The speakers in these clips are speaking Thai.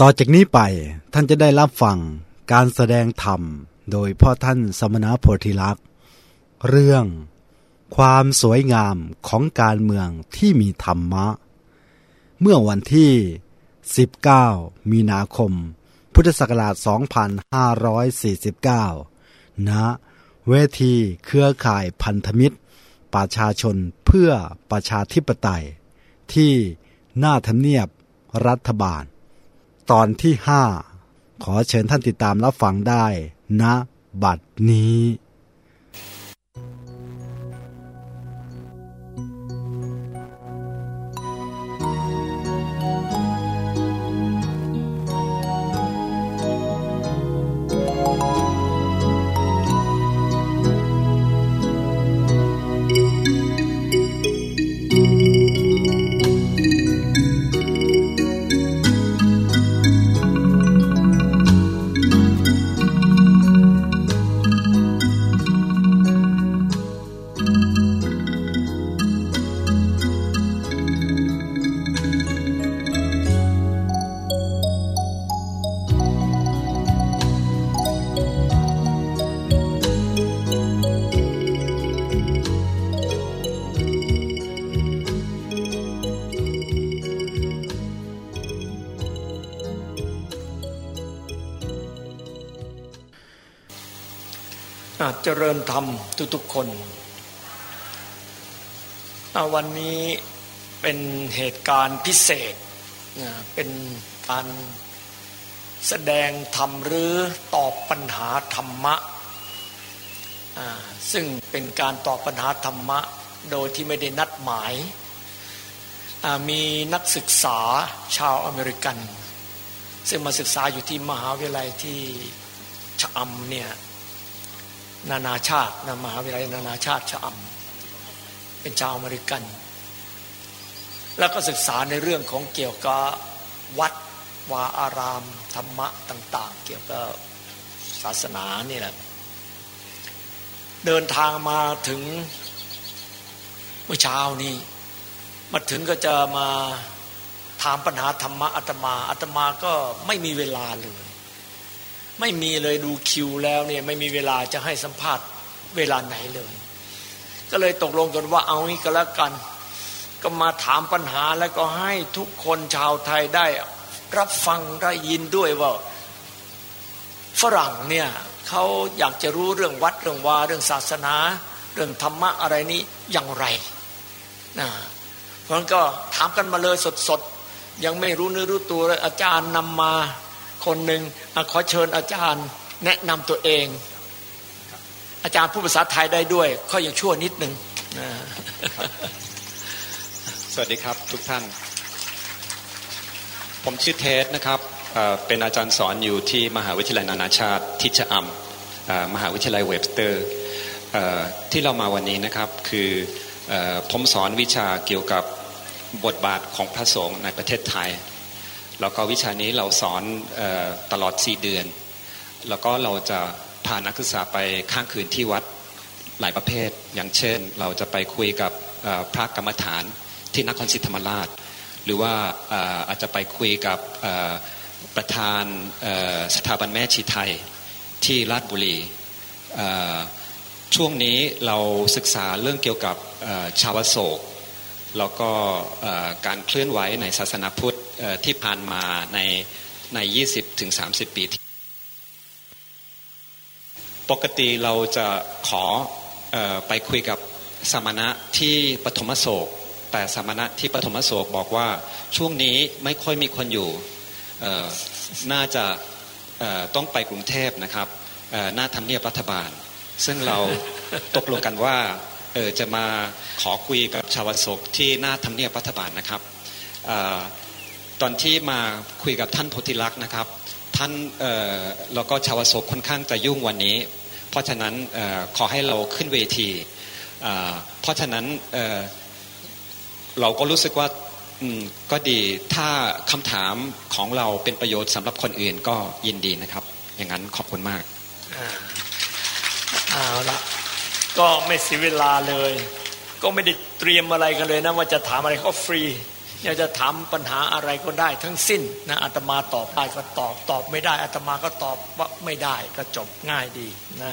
ต่อจากนี้ไปท่านจะได้รับฟังการแสดงธรรม โดยพ่อท่านสมณโพธิลักษ์ เรื่อง ความสวยงามของการเมืองที่มีธรรมะ เมื่อวันที่ 19 มีนาคม พุทธศักราช 2549 ณ เวทีเครือข่ายพันธมิตร ประชาชนเพื่อประชาธิปไตย ที่หน้าทำเนียบรัฐบาล ตอนที่ห้าขอเชิญท่านติดตามรับฟังได้นะบัดนี้ การพิเศษ เป็นการแสดงธรรมหรือตอบปัญหาธรรมะ ซึ่งเป็นการตอบปัญหาธรรมะโดยที่ไม่ได้นัดหมาย มีนักศึกษาชาวอเมริกัน ซึ่งมาศึกษาอยู่ที่มหาวิทยาลัยที่ชะอำเนี่ยนานาชาตินะมหาวิทยาลัยนานาชาติชะอำเป็นชาวอเมริกัน แล้วก็ศึกษาในเรื่องของเกี่ยวกับวัดวาอาราม ธรรมะต่าง ๆ เกี่ยวกับศาสนานี่แหละเดินทางมาถึงเมื่อเช้านี้มาถึงก็จะมาถามปัญหาธรรมะอาตมาอาตมาก็ไม่มีเวลาเลย ไม่มีเลยดูคิวแล้วเนี่ยไม่มีเวลาจะให้สัมภาษณ์เวลาไหนเลย ก็เลยตกลงกันว่าเอางี้ก็แล้วกัน ก็มาถามปัญหาแล้วก็ให้ทุกคนชาวไทยได้ รับฟังได้ยินด้วยว่าฝรั่งเนี่ยเขาอยากจะรู้เรื่องวัดเรื่องวาเรื่องศาสนา เรื่องธรรมะอะไรนี้อย่างไรนะเพราะนั้นก็ถามกันมาเลยสดๆ ยังไม่รู้เนื้อรู้ตัวเลยอาจารย์นำมาคนหนึ่งขอเชิญอาจารย์แนะนำตัวเอง อาจารย์พูดภาษาไทยได้ด้วยก็ยังชั่วนิดหนึ่งนะ สวัสดีครับทุกท่าน ผมชื่อเทสนะครับเป็นอาจารย์สอนอยู่ที่มหาวิทยาลัยนานาชาติที่ชะอำเอ่อมหาวิทยาลัย Webster ที่เรามาวันนี้นะครับคืออผมสอนวิชาเกี่ยวกับบทบาทของพระสงฆ์ในประเทศไทย แล้วก็วิชานี้เราสอนอตลอด 4 เดือน แล้วก็เราจะพานักศึกษาไปค้างคืนที่วัดหลายประเภท อย่างเช่น เราจะไปคุยกับพระกรรมฐาน ที่นครศรีธรรมราช หรือว่าอาจจะไปคุยกับประธานสถาบันแม่ชีไทยที่ราชบุรีช่วงนี้เราศึกษาเรื่องเกี่ยวกับชาวโศก แล้วก็การเคลื่อนไหวในศาสนาพุทธที่ผ่านมาในใน 20ถึง30 ปีที่ปกติเราจะขอเออไปคุยกับสมณะที่ปฐมโศก แต่สมณะที่ปฐมโศกบอกว่าช่วงนี้ไม่ค่อยมีคนอยู่น่าจะต้องไปกรุงเทพนะครับหน้าทำเนียบรัฐบาล ซึ่งเราตกลงกันว่าจะมาขอคุยกับชาวโศกที่หน้าทำเนียบรัฐบาลนะครับออตอนที่มาคุยกับท่านโพธิลักษ์นะครับ ท่านเอ่อแล้วก็ชาวโศกค่อนข้างจะยุ่งวันนี้ เพราะฉะนั้นออขอให้เราขึ้นเวทีเเพราะฉะนั้น เราก็รู้สึกว่าก็ดีถ้าคำถามของเราเป็นประโยชน์สำหรับคนอื่นก็ยินดีนะครับ อย่างนั้นขอบคุณมากอ่าเอาละก็ไม่เสียเวลาเลย ก็ไม่ได้เตรียมอะไรกันเลยนะว่าจะถามอะไรก็ฟรีอยากจะถามปัญหาอะไรก็ได้ทั้งสิ้นนะอาตมาตอบได้ก็ตอบตอบไม่ได้อาตมาก็ตอบว่าไม่ได้ก็จบง่ายดีนะ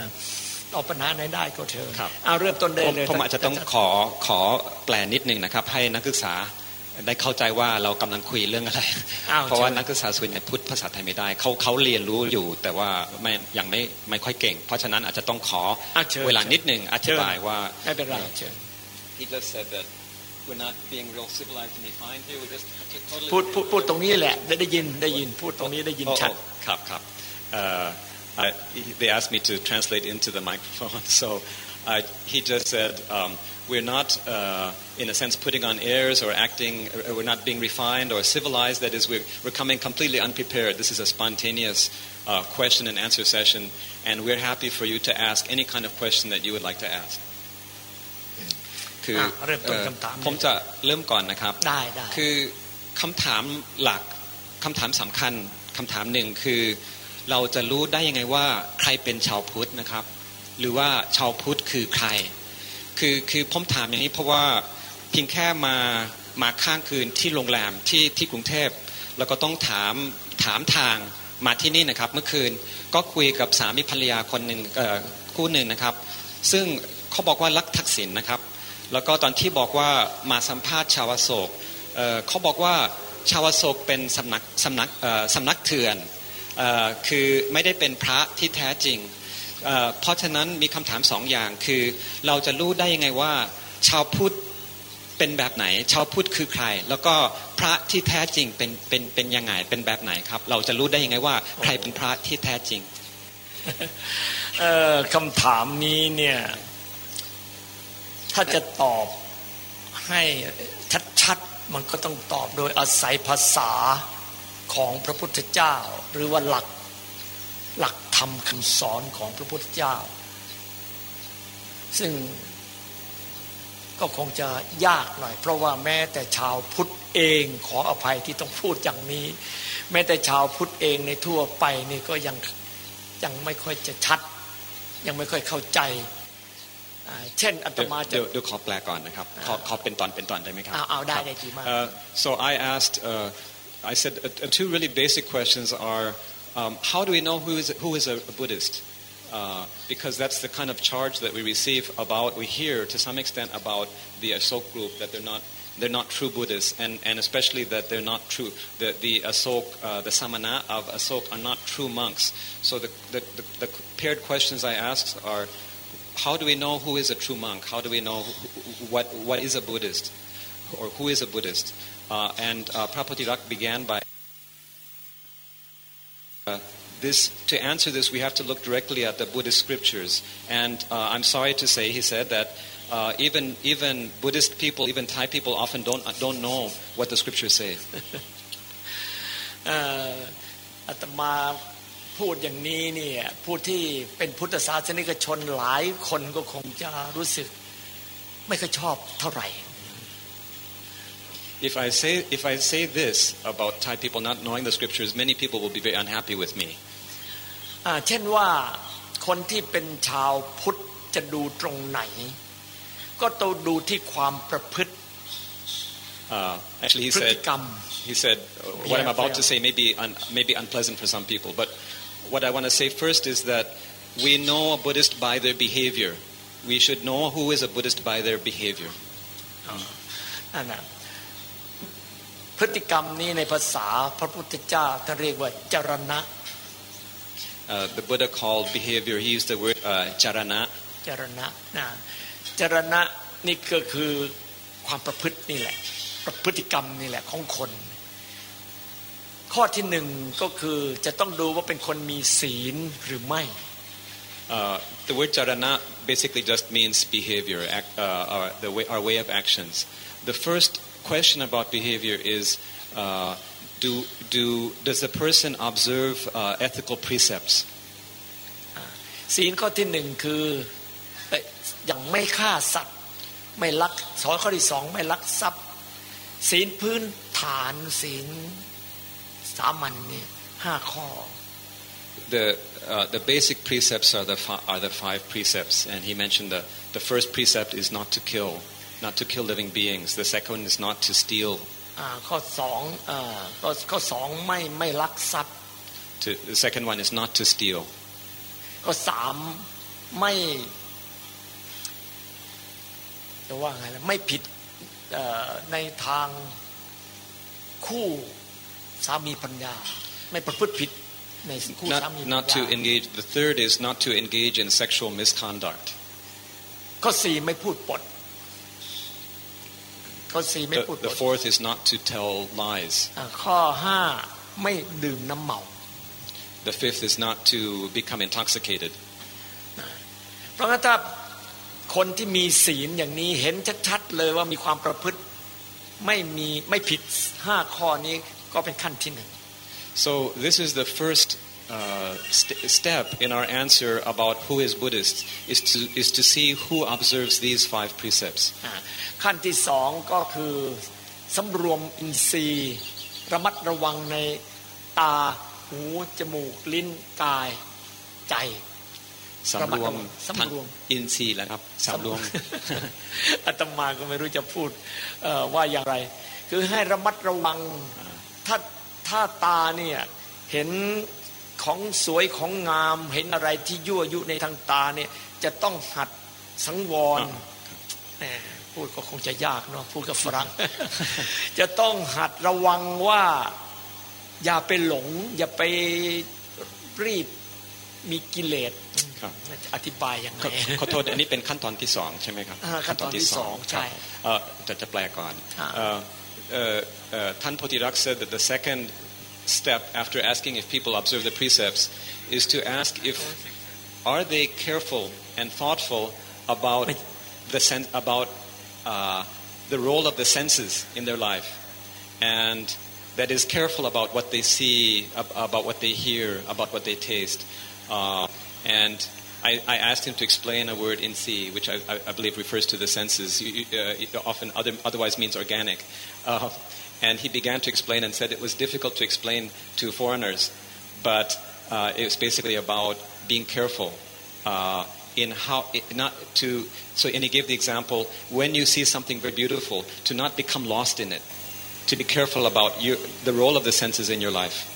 ตอบปัญหาไหนได้ก็เชิญครับเอาเริ่มต้นได้ผมเลยผมอาจจะต้องขอขอแปลนิดนึงนะครับ ให้นักศึกษาได้เข้าใจว่าเรากำลังคุยเรื่องอะไรอ้าวเพราะว่าชิญนักศึกษาส่วนใหญ่พูดภาษาไทยไม่ได้ เขาเขาเรียนรู้อยู่ แต่ว่าไม่ยังไม่ไม่ค่อยเก่ง เพราะฉะนั้นอาจจะต้องขออะเชิญเวลานิดนึงอธิบายว่าไม่เป็นไรเชิญ He just said that we're not being real civilized and refined here. We're just totally พูดพูดพูดตรงนี้แหละได้ได้ยินได้ยินพูดตรงนี้ได้ยิน Oh, ชัด oh, ครับครับ Uh, I, he- they asked me to translate into the microphone, so I, he just said um, we're not, uh, in a sense, putting on airs or acting. uh, We're not being refined or civilized. That is, we're, we're coming completely unprepared. This is a spontaneous uh, question and answer session, and we're happy for you to ask any kind of question that you would like to ask. คือ อ่ะเริ่มต้น เอ่อ คำถาม ผมจะเริ่มก่อนนะครับ ได้ได้ คือคำถามหลักคำถามสำคัญคำถามหนึ่งคือ เราจะรู้ได้ยังไงว่าใครเป็นชาวพุทธนะครับ หรือว่าชาวพุทธคือใคร คือคือผมถามอย่างนี้เพราะว่าเพียงแค่มามาข้างคืนที่โรงแรมที่ที่กรุงเทพแล้วก็ต้องถามถามทางมาที่นี่นะครับ เมื่อคืนก็คุยกับสามีภรรยาคนหนึ่งคู่หนึ่งนะครับ ซึ่งเขาบอกว่ารักทักษิณนะครับ แล้วก็ตอนที่บอกว่ามาสัมภาษณ์ชาวโศกเเขาบอกว่าชาวโศกเป็นสำนักสำนักสำนักเถื่อน คือไม่ได้เป็นพระที่แท้จริง เพราะฉะนั้นมีคำถามสองอย่างคือเราจะรู้ได้ยังไงว่า ชาวพุทธเป็นแบบไหน ชาวพุทธคือใคร แล้วก็พระที่แท้จริงเป็นเป็นเป็นยังไงเป็นแบบไหนครับ เราจะรู้ได้ยังไงว่า ใครเป็นพระที่แท้จริงคำถามนี้เนี่ย ถ้าจะตอบให้ชัดๆมันก็ต้องตอบโดยอาศัยภาษา ของพระพุทธเจ้า หรือว่าหลักหลักธรรมคำสอนของพระพุทธเจ้า ซึ่งก็คงจะยากหน่อย เพราะว่าแม้แต่ชาวพุทธเองขออภัยที่ต้องพูดอย่างนี้ แม้แต่ชาวพุทธเองในทั่วไปนี่ก็ยังยังไม่ค่อยจะชัด ยังไม่ค่อยเข้าใจอ่าเช่นอาตเดี๋ยวมาจะเดี๋ยวเดี๋ยวขอแปลก่อนนะครับขอขอเป็นตอนเป็นตอนได้ไหมครับเอาเอาได้ครับได้ดีมาก Uh, so I asked, uh, I said, uh, uh, two really basic questions are, um, how do we know who is, who is a, a Buddhist? Uh, because that's the kind of charge that we receive about, we hear to some extent about the Asok group, that they're not, they're not true Buddhists, and, and especially that they're not true, the, the Asok, uh, the Samana of Asok are not true monks. So the, the, the, the paired questions I asked are, how do we know who is a true monk? How do we know who, what, what is a Buddhist? Or who is a Buddhist? Uh, and uh, Prabhupada began by uh, this, to answer this, we have to look directly at the Buddhist scriptures. And uh, I'm sorry to say, he said that uh, even, even Buddhist people, even Thai people, often don't, don't know what the scriptures say. เอ่ออาตมาพูดอย่างนี้เนี่ยผู้ที่เป็นพุทธศาสนิกชนหลายคนก็คงจะรู้สึกไม่ค่อยชอบเท่าไหร่ If I, say, if I say this about Thai people not knowing the scriptures, many people will be very unhappy with me. อ่าเช่นว่าคนที่เป็นชาวพุทธจะดูตรงไหน ก็ต้องดูที่ความประพฤติ Uh, actually, he พฤติ said, กรรม He said, uh, what I'm about to say may be, un, may be unpleasant for some people, but what I want to say first is that we know a Buddhist by their behavior. We should know who is a Buddhist by their behavior. นั่นนะ พฤติกรรมนี้ในภาษาพระพุทธเจ้าท่านเรียกว่าจรณะ Uh, the Buddha called behavior, he used the word uh, charana. จรณะนะจรณะนี่ก็คือความประพฤตินี่แหละประพฤติกรรมนี่แหละของคน ข้อที่หนึ่งก็คือจะต้องดูว่าเป็นคนมีศีลหรือไม่ Uh, the word charana basically just means behavior, act, uh, our, the way, our way of actions. The first question about behavior is uh, do, do, does the person observe uh, ethical precepts? ศีลข้อที่หนึ่งคือเอ่ออย่างไม่ฆ่าสัตว์ ไม่ลักสอนข้อที่สองไม่ลักทรัพย์ ศีลพื้นฐานศีลสามัญเนี่ยห้าข้อ The, uh, the basic precepts are the, fi- are the five precepts, and he mentioned the, the first precept is not to kill, not to kill living beings. The second is not to steal. อ่าข้อสองอ่าข้อข้อสองไม่ไม่ลักทรัพย์ To, the second one is not to steal. ข้อสามไม่จะว่าไงล่ะไม่ผิดเอ่อในทางคู่สามีปัญญา ไม่ประพฤติผิดในคู่สามี Not, ปัญ not ญา to engage. The third is not to engage in sexual misconduct. ข้อสี่ไม่พูดปด ข้อสี่ไม่พูด The, ป the ด fourth is not to tell lies. อ่าข้อห้าไม่ดื่มน้ำเมา The fifth is not to become intoxicated. เพราะงั้นถ้าคนที่มีศีลอย่างนี้เห็นชัดๆเลยว่ามีความประพฤติไม่มีไม่ผิดห้าข้อนี้ก็เป็นขั้นที่หนึ่ง So this is the first uh, st- step in our answer about who is Buddhist is to is to see who observes these five precepts. อ่าขั้นที่สองก็คือสำรวมอินทรีย์ระมัดระวังในตาหูจมูกลิ้นกายใจสำรวมสำรวมอินทรีย์แล้วครับสำรวมอาตมาก็ไม่รู้จะพูดเอ่อว่าอย่างไร คือให้ระมัดระวังถ้าถ้าตาเนี่ยเห็น ของสวยของงามเห็นอะไรที่ยั่วยุในทางตาเนี่ยจะต้องหัดสังวรอ่าแหมพูดก็คงจะยากเนาะพูดกับฝรั่ง จะต้องหัดระวังว่า อย่าไปหลง อย่าไปรีบมีกิเลสครับจะอธิบายยังไงขอขอโทษอันนี้เป็นขั้นตอนที่สองใช่ไหมครับอ่าขั้นตอนที่สองใช่ครับเอ่อจะจะแปลก่อนอ่าเอ่อเอ่อเอ่อท่านโพธิรักษ์ said that the second step after asking if people observe the precepts is to ask if are they careful and thoughtful about the sen- about uh, the role of the senses in their life and that is careful about what they see ab- about what they hear about what they taste uh, and I, I asked him to explain a word in C, which I, I, I believe refers to the senses, you- you- uh, often other, otherwise means organic. Uh, and he began to explain and said it was difficult to explain to foreigners, but uh, it was basically about being careful uh, in how it, not to. So, and he gave the example when you see something very beautiful, to not become lost in it, to be careful about your, the role of the senses in your life.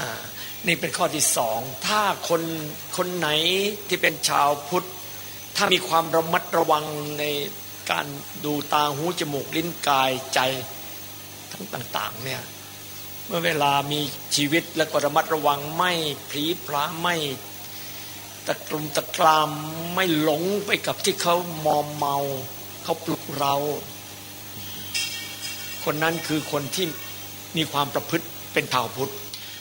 อ่านี่เป็นข้อที่สอง ถ้าคนคนไหนที่เป็นชาวพุทธ ถ้ามีความระมัดระวังในการดูตาหูจมูกลิ้นกายใจ ทั้งต่าง ๆ เนี่ย เมื่อเวลามีชีวิตแล้วก็ระมัดระวังไม่พลีพลาไม่ตะกลุมตะกรามไม่หลงไปกับที่เขามอมเมาเขาปลุกเรา คนนั้นคือคนที่มีความประพฤติเป็นชาวพุทธ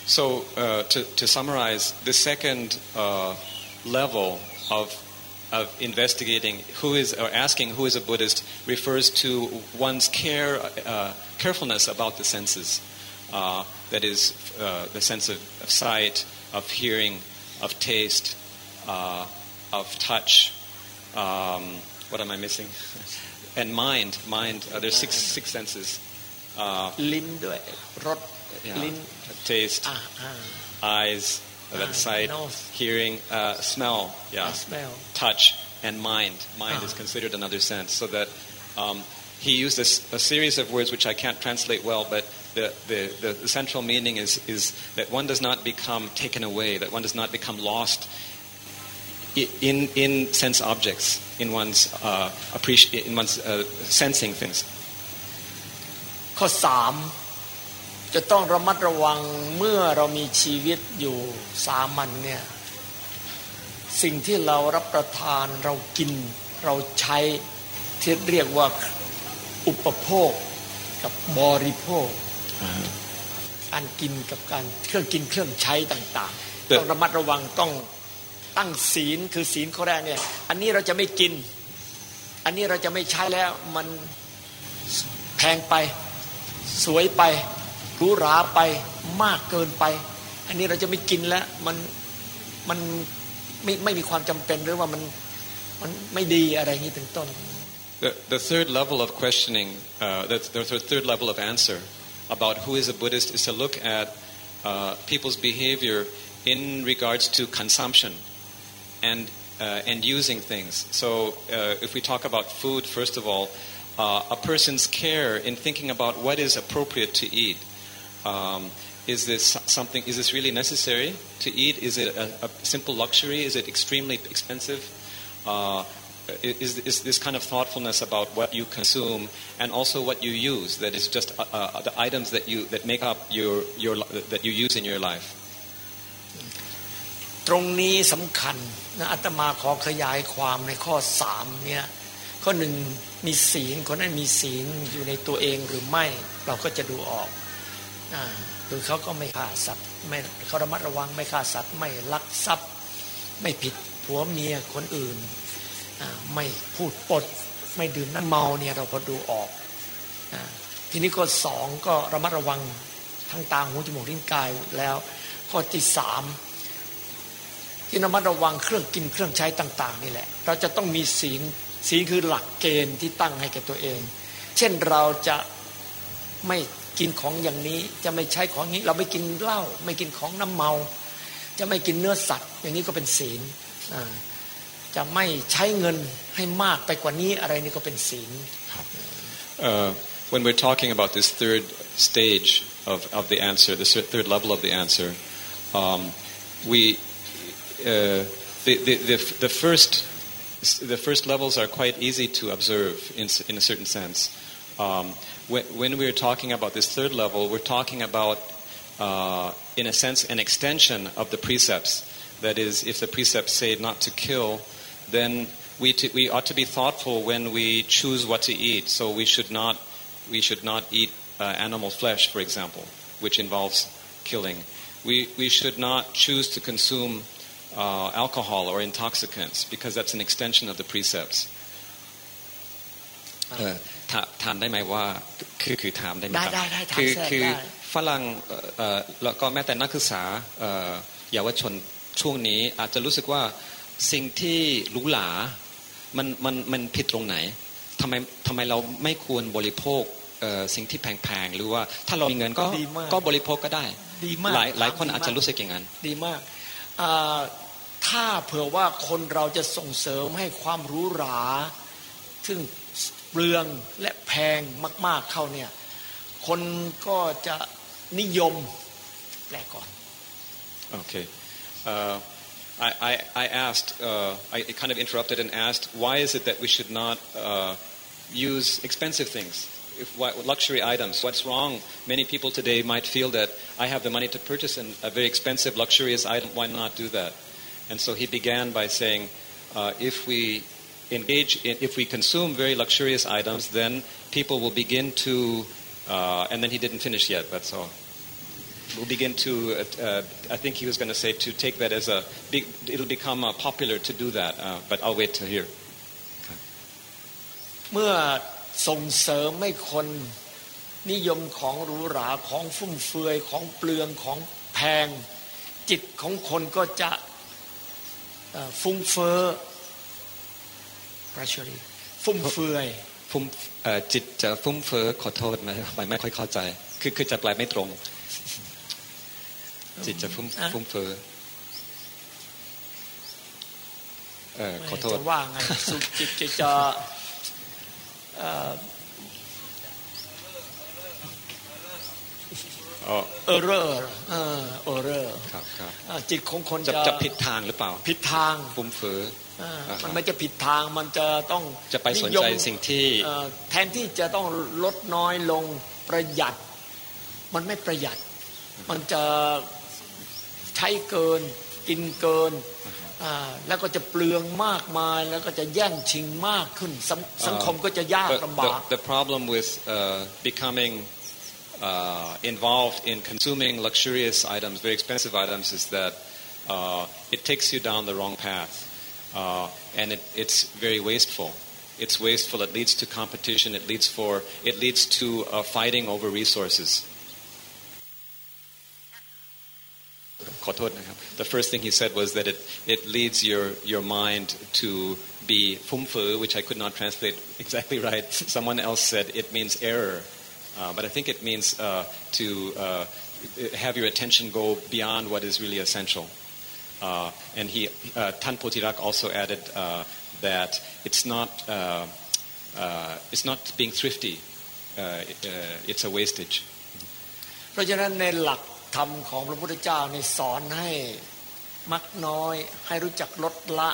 So, uh, to, to summarize, the second uh, level of, of investigating who is or asking who is a Buddhist refers to one's care, uh, carefulness about the senses. Uh, that is, uh, the sense of, of, sight, of hearing, of taste, uh, of touch. Um, what am I missing? and mind, mind. Uh, there's six six senses. Uh, rot, yeah, taste, eyes, let's nose. hearing, uh, smell, yeah, smell, touch, and mind. Mind is considered another sense. So that um, he used a, a, series of words which I can't translate well, but the, the, the central meaning is, is that one does not become taken away, that one does not become lost in, in sense objects, in one's, uh, appreci- in one's uh, sensing things. ข้อ3 จะต้องระมัดระวังเมื่อเรามีชีวิตอยู่สามัญเนี่ยสิ่งที่เรารับประทานเรากิน เราใช้ที่เรียกว่าอุปโภคกับบริโภคการกินกับการเครื่องกินเครื่องใช้ต่างเอ่อๆต้องระมัดระวังต้องตั้งศีลคือศีลข้อแรกเนี่ย อันนี้เราจะไม่กิน อันนี้เราจะไม่ใช้แล้วมันแพงไปสวยไปห The, the third level of questioning, uh, the, the third level of answer about who is a Buddhist is to look at uh, people's behavior in regards to consumption and uh, and using things. So, uh, if we talk about food, first of all, uh, a person's care in thinking about what is appropriate to eat. Um, is this something? Is this really necessary to eat? Is it a, a simple luxury? Is it extremely expensive? Uh, is, is this kind of thoughtfulness about what you consume and also what you use that is just uh, uh, the items that you that make up your your that you use in your life ตรงนี้สำคัญนะอาตมาขอขยายความในข้อสามเนี่ยข้อหนึ่งมีศีลคนนั้นมีศีลอยู่ในตัวเองหรือไม่เราก็จะดูออกอ่า คือเขาก็ไม่ฆ่าสัตว์ไม่เขาระมัดระวังไม่ฆ่าสัตว์ ไม่ลักทรัพย์ ไม่ผิดผัวเมียคนอื่น ไม่พูดปด ไม่ดื่มน้ำเมาเนี่ยเราพอดูออก ทีนี้ก็สองก็ระมัดระวังทั้งตาหูจมูกลิ้นกายแล้วข้อที่สามที่ระมัดระวังเครื่องกินเครื่องใช้ต่าง ๆ นี่แหละ เราจะต้องมีศีลศีลคือหลักเกณฑ์ที่ตั้งให้แก่ตัวเอง เช่นเราจะไม่ กินของอย่างนี้จะไม่ใช้ของนี้ เราไม่กินเหล้าไม่กินของน้ำเมา จะไม่กินเนื้อสัตว์ อย่างนี้ก็เป็นศีลจะไม่ใช้เงินให้มากไปกว่านี้อะไรนี่ก็เป็นศีล when we're talking about this third stage of, of the answer, the third level of the answer, um, we uh, the, the, the, the first the first levels are quite easy to observe in, in a certain sense. Um, when, we're talking about this third level, we're talking about, uh, in a sense, an extension of the precepts. That is, if the precepts say not to kill, then we, t- we ought to be thoughtful when we choose what to eat. So we should not, we should not eat uh, animal flesh, for example, which involves killing. We, we should not choose to consume uh, alcohol or intoxicants because that's an extension of the precepts. ถามได้ไหมว่าคือคือถามได้ไหมครับคือคือฝรั่งแล้วก็แม้แต่นักศึกษาเยาวชนช่วงนี้อาจจะรู้สึกว่าสิ่งที่หรูหรามันมันมันผิดตรงไหนทำไมทำไมเราไม่ควรบริโภคสิ่งที่แพงๆหรือว่าถ้าเรามีเงินก็ก็บริโภคก็ได้ดีมากหลายหลายคนอาจจะรู้สึกอย่างนั้นดีมากถ้าเผื่อว่าคนเราจะส่งเสริมให้ความหรูหรา ซึ่ง เปลืองและแพงมาก ๆเข้าเนี่ยคนก็จะนิยมแปลก่อนโอเค I, I, I asked, uh, I kind of interrupted and asked, why is it that we should not uh, use expensive things, if, luxury items? What's wrong? Many people today might feel that I have the money to purchase an, a very expensive, luxurious item. Why not do that? And so he began by saying, uh, if we engage, in, if we consume very luxurious items, then people will begin to, uh, and then he didn't finish yet, that's all will begin to, uh, uh, I think he was going to say, to take that as a, big, it'll become uh, popular to do that, uh, but I'll wait to hear. เมื่อส่งเสริมให้คนนิยมของหรูหราของฟุ่มเฟือยของเปลืองของแพง จิตของคนก็จะฟุ้งเฟ้อ pressure ฟุ่มเฟือยฟุ่มจิตจะฟุ่มเฟ้อขอโทษไม่ไม่ค่อยเข้าใจ คือคือจะแปลไม่ตรง จิตจะฟุ้งฟุ้งเฟ้อเออขอโทษว่าไงสุจิตจะจะ เออเรอร์เออเออเรอร์ครับครับจิตของคนจะจะผิดทางหรือเปล่า ผิดทางฟุ้งเฟ้อมันไม่จะผิดทางมันจะต้องจะไปสนใจสิ่งที่แทนที่จะต้องลดน้อยลงประหยัด มันไม่ประหยัด มันจะใช้เกินกินเกินแล้วก็จะเปลืองมากมายแล้วก็จะแย่งชิงมากขึ้นสังคมก็จะยากลำบาก The problem with uh, becoming uh, involved in consuming luxurious items, very expensive items, is that uh, it takes you down the wrong path, uh, and it, it's very wasteful. It's wasteful. It leads to competition. It leads for it leads to uh, fighting over resources. The first thing he said was that it, it leads your, your mind to be fumfu, which I could not translate exactly right. Someone else said it means error. Uh, but I think it means uh, to uh, have your attention go beyond what is really essential. Uh, and he, uh, Tan Potirak also added uh, that it's not uh, it's not being thrifty. Uh, uh, it's a wastage. เพราะฉะนั้นในหลักธรรมของพระพุทธเจ้าในสอนให้มักน้อย ให้รู้จักลดละ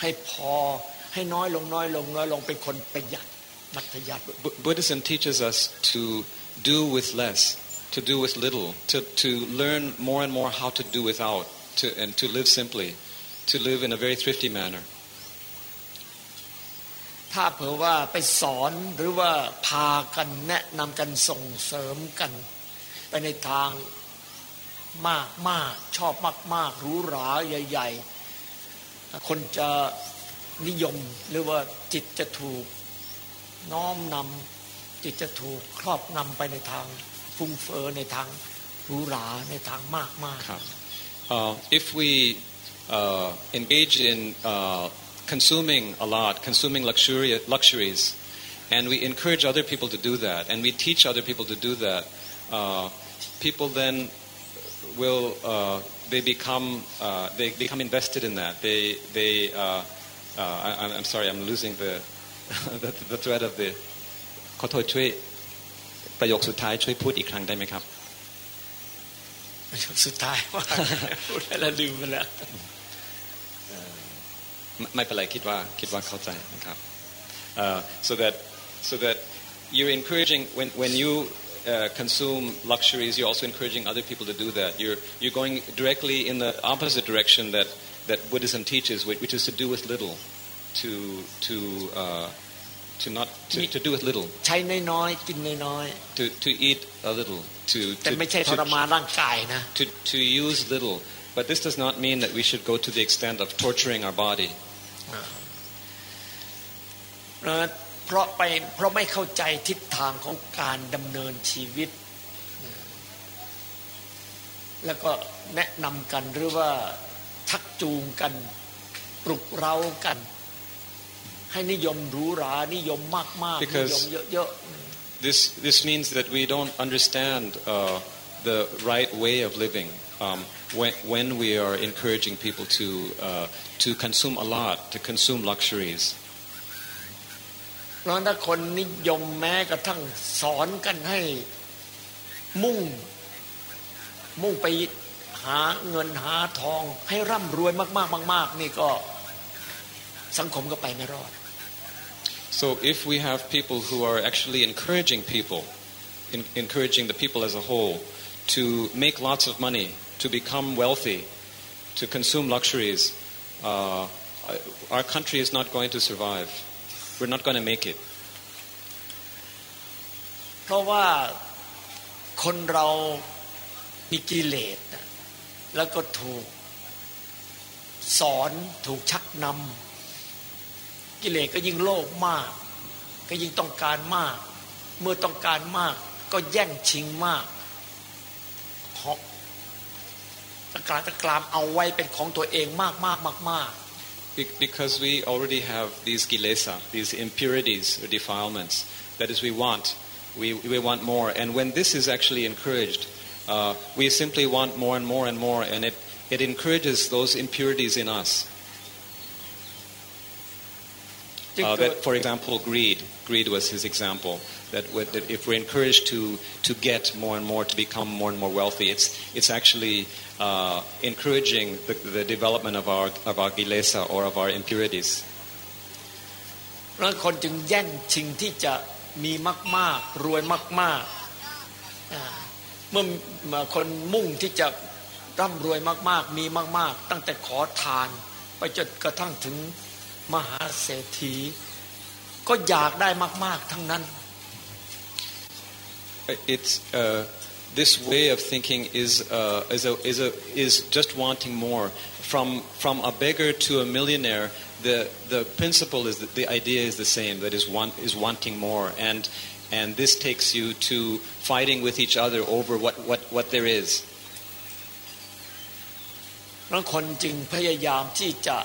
ให้พอ ให้น้อยลงน้อยลงน้อยลงเป็นคนประหยัด มัธยัติ Bu- Buddhism teaches us to do with less, to do with little, to, to learn more and more how to do without, to, and to live simply, to live in a very thrifty manner. ถ้าเผื่อว่าไปสอนหรือว่าพากันแนะนำกันส่งเสริมกัน ไปในทางมากมากชอบมากมากหรูหราใหญ่ ๆ คนจะนิยมหรือว่าจิตจะถูก น้อมนำจิตจะถูกครอบนำไปในทางฟุ้งเฟอ้อในทางหรูหราในทางมากมาก Uh, if we uh, engage in uh, consuming a lot, consuming luxury, luxuries, and we encourage other people to do that, and we teach other people to do that, uh, people then will uh, they become uh, they become invested in that. They they uh, uh, I, I'm- I'm sorry, I'm losing the the, the thread of the ขอโทษช่วยประโยคสุดท้ายช่วยพูดอีกครั้งได้ไหมครับ สุดท้ายว่า พูดแล้วลืมไปแล้ว ไม่ไม่เป็นไรคิดว่าคิดว่าเข้าใจนะครับ uh, so that so that you're encouraging when when you uh, consume luxuries you're also encouraging other people to do that you're you're going directly in the opposite direction that that Buddhism teaches which which is to do with little To to uh, to not to, to do with little ใช้น้อยๆกินน้อย to to eat a little to ๆแต่ to, ไม่ใช่ทร to, มานร่างกายนะ to to use little but this does not mean that we should go to the extent of torturing our body เอ่อเพราะไปเพราะไม่เข้าใจทิศทางของการดำเนินชีวิต แล้วก็แนะนำกันหรือว่าชักจูงกัน ปลุกเร้ากัน ให้นิยมหรูหรานิยมมากๆนิ Because ยมเยอะ This, this means that we don't understand uh, the right way of living um, when, when we are encouraging people to, uh, to consume a lot, to consume luxuries. ๆเพราะถ้าคนนิยมแม้กระทั่งสอนกันให้มุ่ง มุ่งไปหาเงินหาทองให้ร่ำรวยมากๆมากๆนี่ก็สังคมก็ไปไม่รอด So if we have people who are actually encouraging people, in, encouraging the people as a whole, to make lots of money, to become wealthy, to consume luxuries, uh, our country is not going to survive. We're not going to make it. เพราะว่าคนเรามีกิเลสน่ะแล้วก็ถูกสอนถูกชักนำ กิเลสก็ยิ่งโลภมาก ก็ยิ่งต้องการมาก เมื่อต้องการมาก ก็แย่งชิงมากเพราะตะกราตะกรามเอาไว้เป็นของตัวเองมากมากมากมาก Be- Because we already have these kilesa, these impurities or defilements. That is, we want. We, we want more. And when this is actually encouraged, uh, we simply want more and more and more. And it, it encourages those impurities in us. Uh, เกิด that, for example, greed. Greed was his example. That, with, that if we're encouraged to, to get more and more, to become more and more wealthy, it's, it's actually uh, encouraging the, the development of our, of our gilesa or of our impurities. แล้วคนจึงแย่งชิงที่จะมีมาก ๆ รวยมากๆอ่าเมื่อเมื่อคนมุ่งที่จะร่ำรวยมาก ๆ มีมาก ๆ ตั้งแต่ขอทาน ไปจนกระทั่งถึง มหาเศรษฐี ก็อยากได้มาก ๆ ทั้งนั้น It's uh, this way of thinking is uh, is a, is a, is just wanting more. From from a beggar to a millionaire, the the principle is that the idea is the same. That is want is wanting more, and and this takes you to fighting with each other over what what what there is. แล้วคนจึงพยายามที่จะ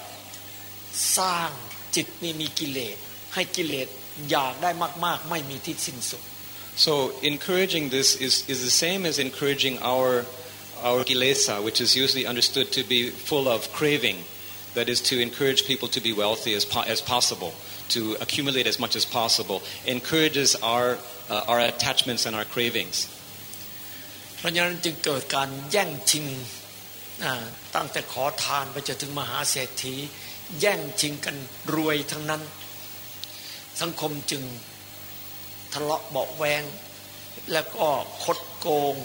สร้างจิตนี่มีกิเลสให้กิเลสอยากได้มากๆ ไม่มีที่สิ้นสุด So encouraging this is, is the same as encouraging our our kilesa, which is usually understood to be full of craving. That is to encourage people to be wealthy as, po- as possible, to accumulate as much as possible, encourages our, uh, our attachments and our cravings. เพราะฉะนั้นจึงเกิดการแย่งชิงตั้งแต่ขอทานไปจนถึงมหาเศรษฐี แย่งชิงกันรวยทั้งนั้น สังคมจึงทะเลาะเบาแวงแล้วก็คดโกง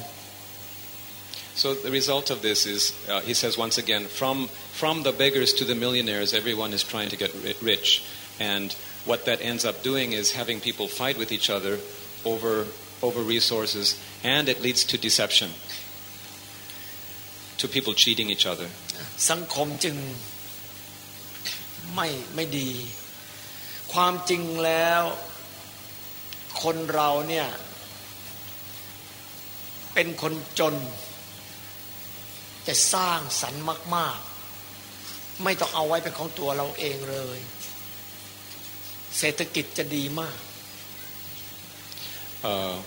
So the result of this is, uh, he says once again, from, from the beggars to the millionaires, everyone is trying to get rich. And what that ends up doing is having people fight with each other over, over resources, and it leads to deception, to people cheating each other. สังคมจึง ไม่ไม่ดี ความจริงแล้ว คนเราเนี่ย เป็นคนจน จะสร้างสรรค์มาก ๆ ไม่ต้องเอาไว้เป็นของตัวเราเองเลย เศรษฐกิจจะดีมาก uh,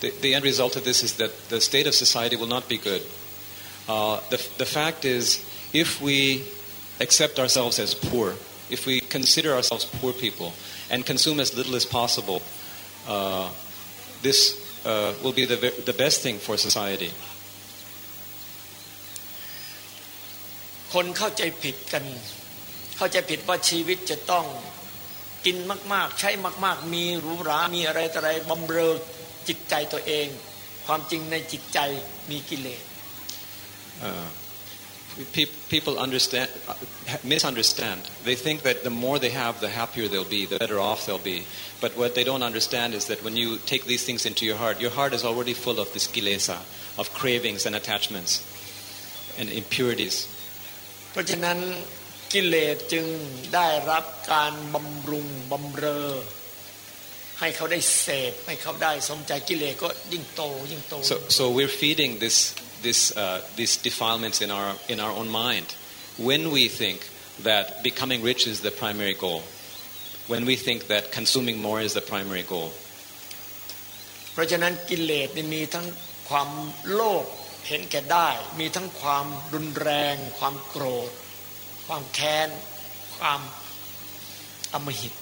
the, the end result of this is that the state of society will not be good. Uh, the, the fact is, if we accept ourselves as poor, if we consider ourselves poor people and consume as little as possible, uh, this uh, will be the, the best thing for society. คนเข้าใจผิดกัน เข้าใจผิดว่าชีวิตจะต้องกินมาก ๆ ใช้มาก ๆ มีหรูหรา มีอะไรต่ออะไรบำเรอจิตใจตัวเอง ความจริงในจิตใจมีกิเลส uh, people understand misunderstand they think that the more they have the happier they'll be the better off they'll be but what they don't understand is that when you take these things into your heart your heart is already full of this kilesa of cravings and attachments and impurities เพราะฉะนั้นกิเลสจึงได้รับการบำรุงบำเรอ ให้เขาได้เสพให้เขาได้สมใจกิเลสก็ยิ่งโตยิ่งโต so so we're feeding this this uh, these defilements in our in our own mind when we think that becoming rich is the primary goal when we think that consuming more is the primary goal เพราะฉะนั้นกิเลสมีทั้งความโลภเห็นแก่ได้ มีทั้งความรุนแรง ความโกรธ ความแค้น ความอมหิต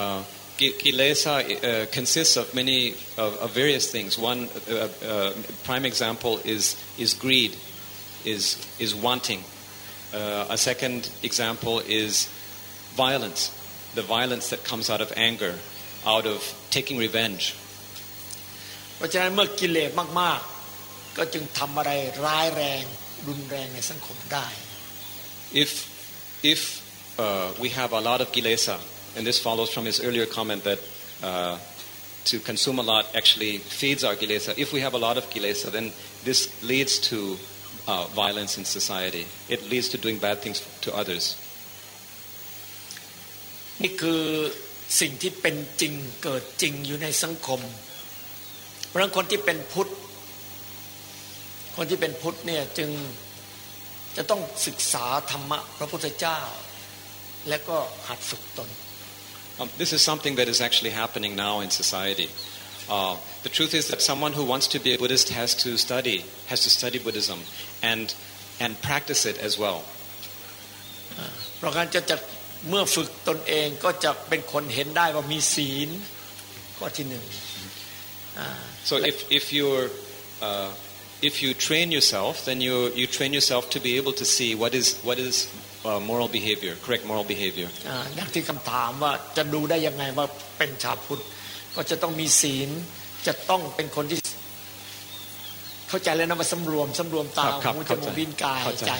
uh, Kilesa uh, consists of many of, of various things. One uh, uh, prime example is is greed, is is wanting. a second example is violence, the violence that comes out of anger, out of taking revenge. เพราะฉะนั้นเมื่อกิเลสมากก็จึงทำอะไรร้ายแรงรุนแรงในสังคมได้ if if uh, we have a lot of kilesa and this follows from his earlier comment that uh, to consume a lot actually feeds our kilesa if we have a lot of kilesa then this leads to uh, violence in society it leads to doing bad things to others นี่คือสิ่งที่เป็นจริงเกิดจริงอยู่ในสังคม เพราะคนที่เป็นพุทธคนที่เป็นพุทธเนี่ยจึงจะต้องศึกษาธรรมะพระพุทธเจ้า และก็หัดฝึกตน Um, this is something that is actually happening now in society. Uh, the truth is that someone who wants to be a Buddhist has to study, has to study Buddhism, and and practice it as well. เพราะการจะจะเมื่อฝึกตนเองก็จะเป็นคนเห็นได้ว่ามีศีลข้อที่หนึ่ง So if if you're uh, if you train yourself, then you, you train yourself to be able to see what is, what is uh, moral behavior, correct moral behavior. อย่างที่คำถามว่าจะดูได้ยังไงว่าเป็นชาวพุทธก็จะต้องมีศีลจะต้องเป็นคนที่เข้าใจแล้วนะว่าสำรวมสำรวมตาหูจมูกลิ้นกายใจ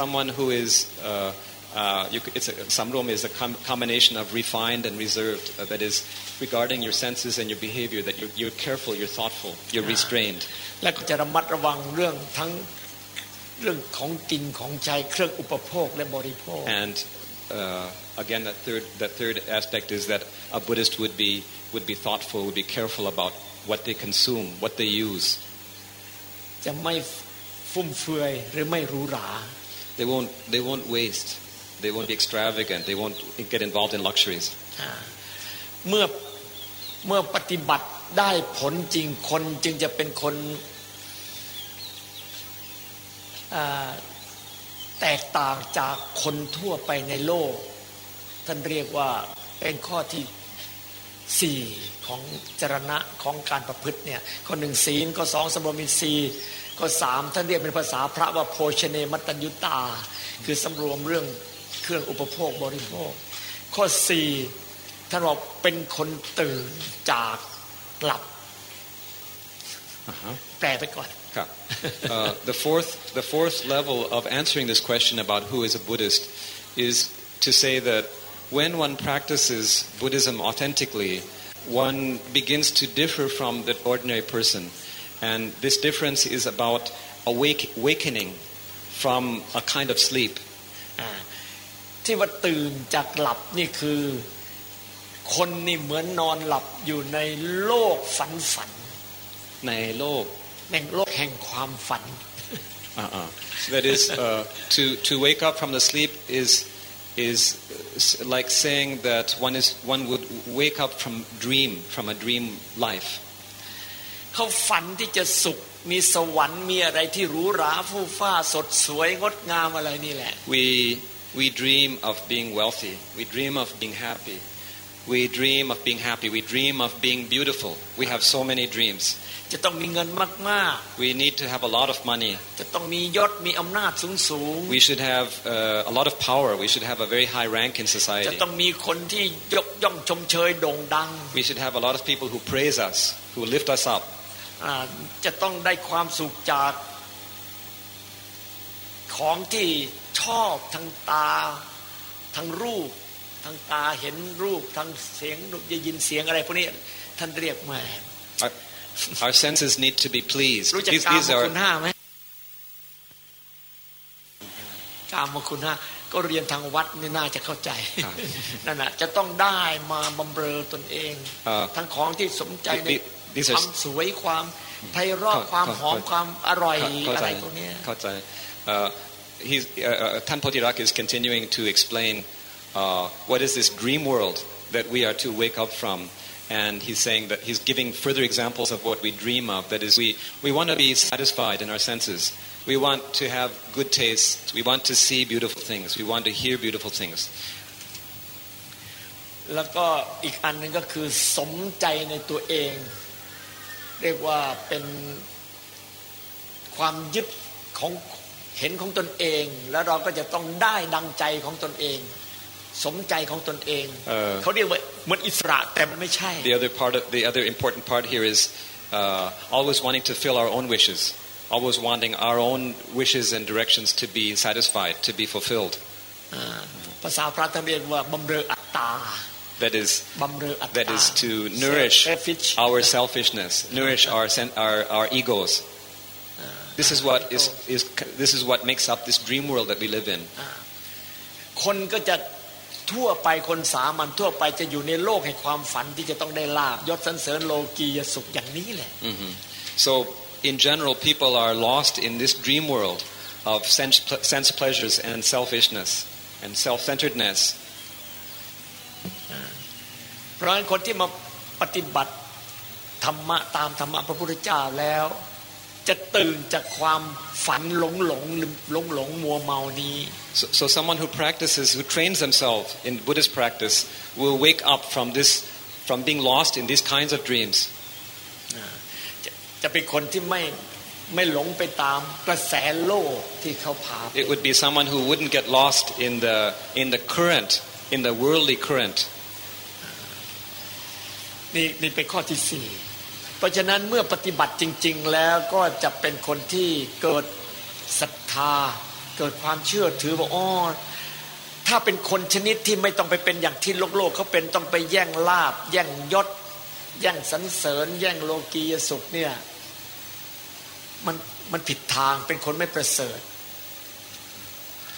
someone who is uh, uh, you, it's a, samrom is a com combination of refined and reserved. Uh, that is, regarding your senses and your behavior, that you're, you're careful, you're thoughtful, you're restrained. และก็จะระมัดระวังเรื่องทั้ง เรื่องของกินของใช้เครื่องอุปโภคและบริโภค and uh, again that third that third aspect is that a Buddhist would be would be thoughtful would be careful about what they consume what they use จะไม่ฟุ่มเฟือยหรือไม่หรูหรา they won't they won't waste they won't be extravagant they won't get involved in luxuries เมื่อเมื่อปฏิบัติได้ผลจริงคนจึงจะเป็นคน แตกต่างจากคนทั่วไปในโลก ท่านเรียกว่าเป็นข้อที่สี่ของจรณะของการประพฤติเนี่ยข้อหนึ่งศีลข้อสองสมรมินทรีย์ข้อสามท่านเรียกเป็นภาษาพระว่าโภชเนมัตตัญยุตา คือสำรวมเรื่องเครื่องอุปโภคบริโภค ข้อสี่ท่านบอกเป็นคนตื่นจากหลับ Uh-huh. แปลไปก่อน Uh, the fourth, the fourth level of answering this question about who is a Buddhist is to say that when one practices Buddhism authentically, one begins to differ from the ordinary person, and this difference is about awake, awakening from a kind of sleep. อ่าที่ว่าตื่นจากหลับนี่คือ คนนี่เหมือนนอนหลับอยู่ในโลกฝันฝัน ในโลก ในโลกแห่งความฝัน Uh-uh. That is, uh, to, to wake up from the sleep is, is uh, like saying that one, is, one would wake up from dream, from a dream life. เขาฝันที่จะสุขมีสวรรค์มีอะไรที่หรูหราฟู่ฟ้าสดสวยงดงามอะไรนี่แหละ We, we dream of being wealthy. We dream of being happy. We dream of being happy. We dream of being beautiful. We have so many dreams. จะต้องมีเงินมาก We need to have a lot of money. ๆ จะต้องมียศมีอำนาจสูงสูง We should have uh, a lot of power. We should have a very high rank in ๆจะ society. ต้องมีคนที่ยกย่องชมเชยโด่งดัง We should have a lot of people who praise us, who lift us up. อ่าจะต้องได้ความสุขจากของที่ชอบทางตาทางรูปท างตาเห็นรูปทางเสียงได้ยินเสียงอะไรพวกนี้ท่านเรียกแหมา Our, our senses need to be pleased. รู้จัก These, กาม these ม are คุณห้าไหมกามมคุณห้าก็เรียนทางวัดนี่น่าจะเข้าใจครับนั่นน่ะจะต้องได้มาบำเรอตนเองอ่าทั้งของที่สมใจใน These ค are วามสวยความไพเราะความหอมความอร่อยเข้าอะใจไรพวกเนี้ยเข้าใจ Uh, he's, uh, uh, Tan Potirak is continuing to explain uh, what is this dream world that we are to wake up from. And he's saying that he's giving further examples of what we dream of. That is, we, we want to be satisfied in our senses. We want to have good taste. We want to see beautiful things. We want to hear beautiful things. แล้วก็อีกอันหนึงก็คือสมใจในตัวเอง เรียกว่าเป็นความยึดของเห็นของตนเอง แล้วเราก็จะต้องได้ดังใจของตนเอง สมใจของตนเอง เออ เขาเรียกว่าเหมือนอิสระแต่มันไม่ใช่ The other part, of, the other important part here is uh, always wanting to fill our own wishes, always wanting our own wishes and directions to be satisfied, to be fulfilled. อ่าภาษาพระท่านเรียกว่าบำเรออัตตา That is, บำเรออัตตา that is to nourish Selfish our selfishness, nourish our, sen- our, our egos. This is what is, is this is what makes up this dream world that we live in. คนก็จะ ทั่วไปคนสามัญทั่วไปจะอยู่ในโลกแห่งความฝันที่จะต้องได้ลาบยศสรรเสริญโลกียสุขอย่างนี้แหละ Mhm. So, in general, people are lost in this dream world of sense, sense pleasures and selfishness and self-centeredness. เพราะฉะนั้นคนที่มาปฏิบัติธรรมะตามธรรมะพระพุทธเจ้าแล้ว จะตื่นจากความฝันหลงหลงหลงหลงมัวเมานี้ So, so someone who practices, who trains themselves in Buddhist practice, will wake up from this, from being lost in these kinds of dreams. จะจะเป็นคนที่ไม่ไม่หลงไปตามกระแสโลกที่เขาพาไป It would be someone who wouldn't get lost in the in the current, in the worldly current. นี่นี่เป็นข้อที่สี่ เพราะฉะนั้นเมื่อปฏิบัติจริง ๆ แล้วก็จะเป็นคนที่เกิดศรัทธา เกิดความเชื่อถือว่าอ๋อถ้าเป็นคนชนิดที่ไม่ต้องไปเป็นอย่างที่โลกโลกเขาเป็นต้องไปแย่งลาบ แย่งยศ แย่งสรรเสริญ แย่งโลกียสุขเนี่ยมันมันผิดทางเป็นคนไม่ประเสริฐ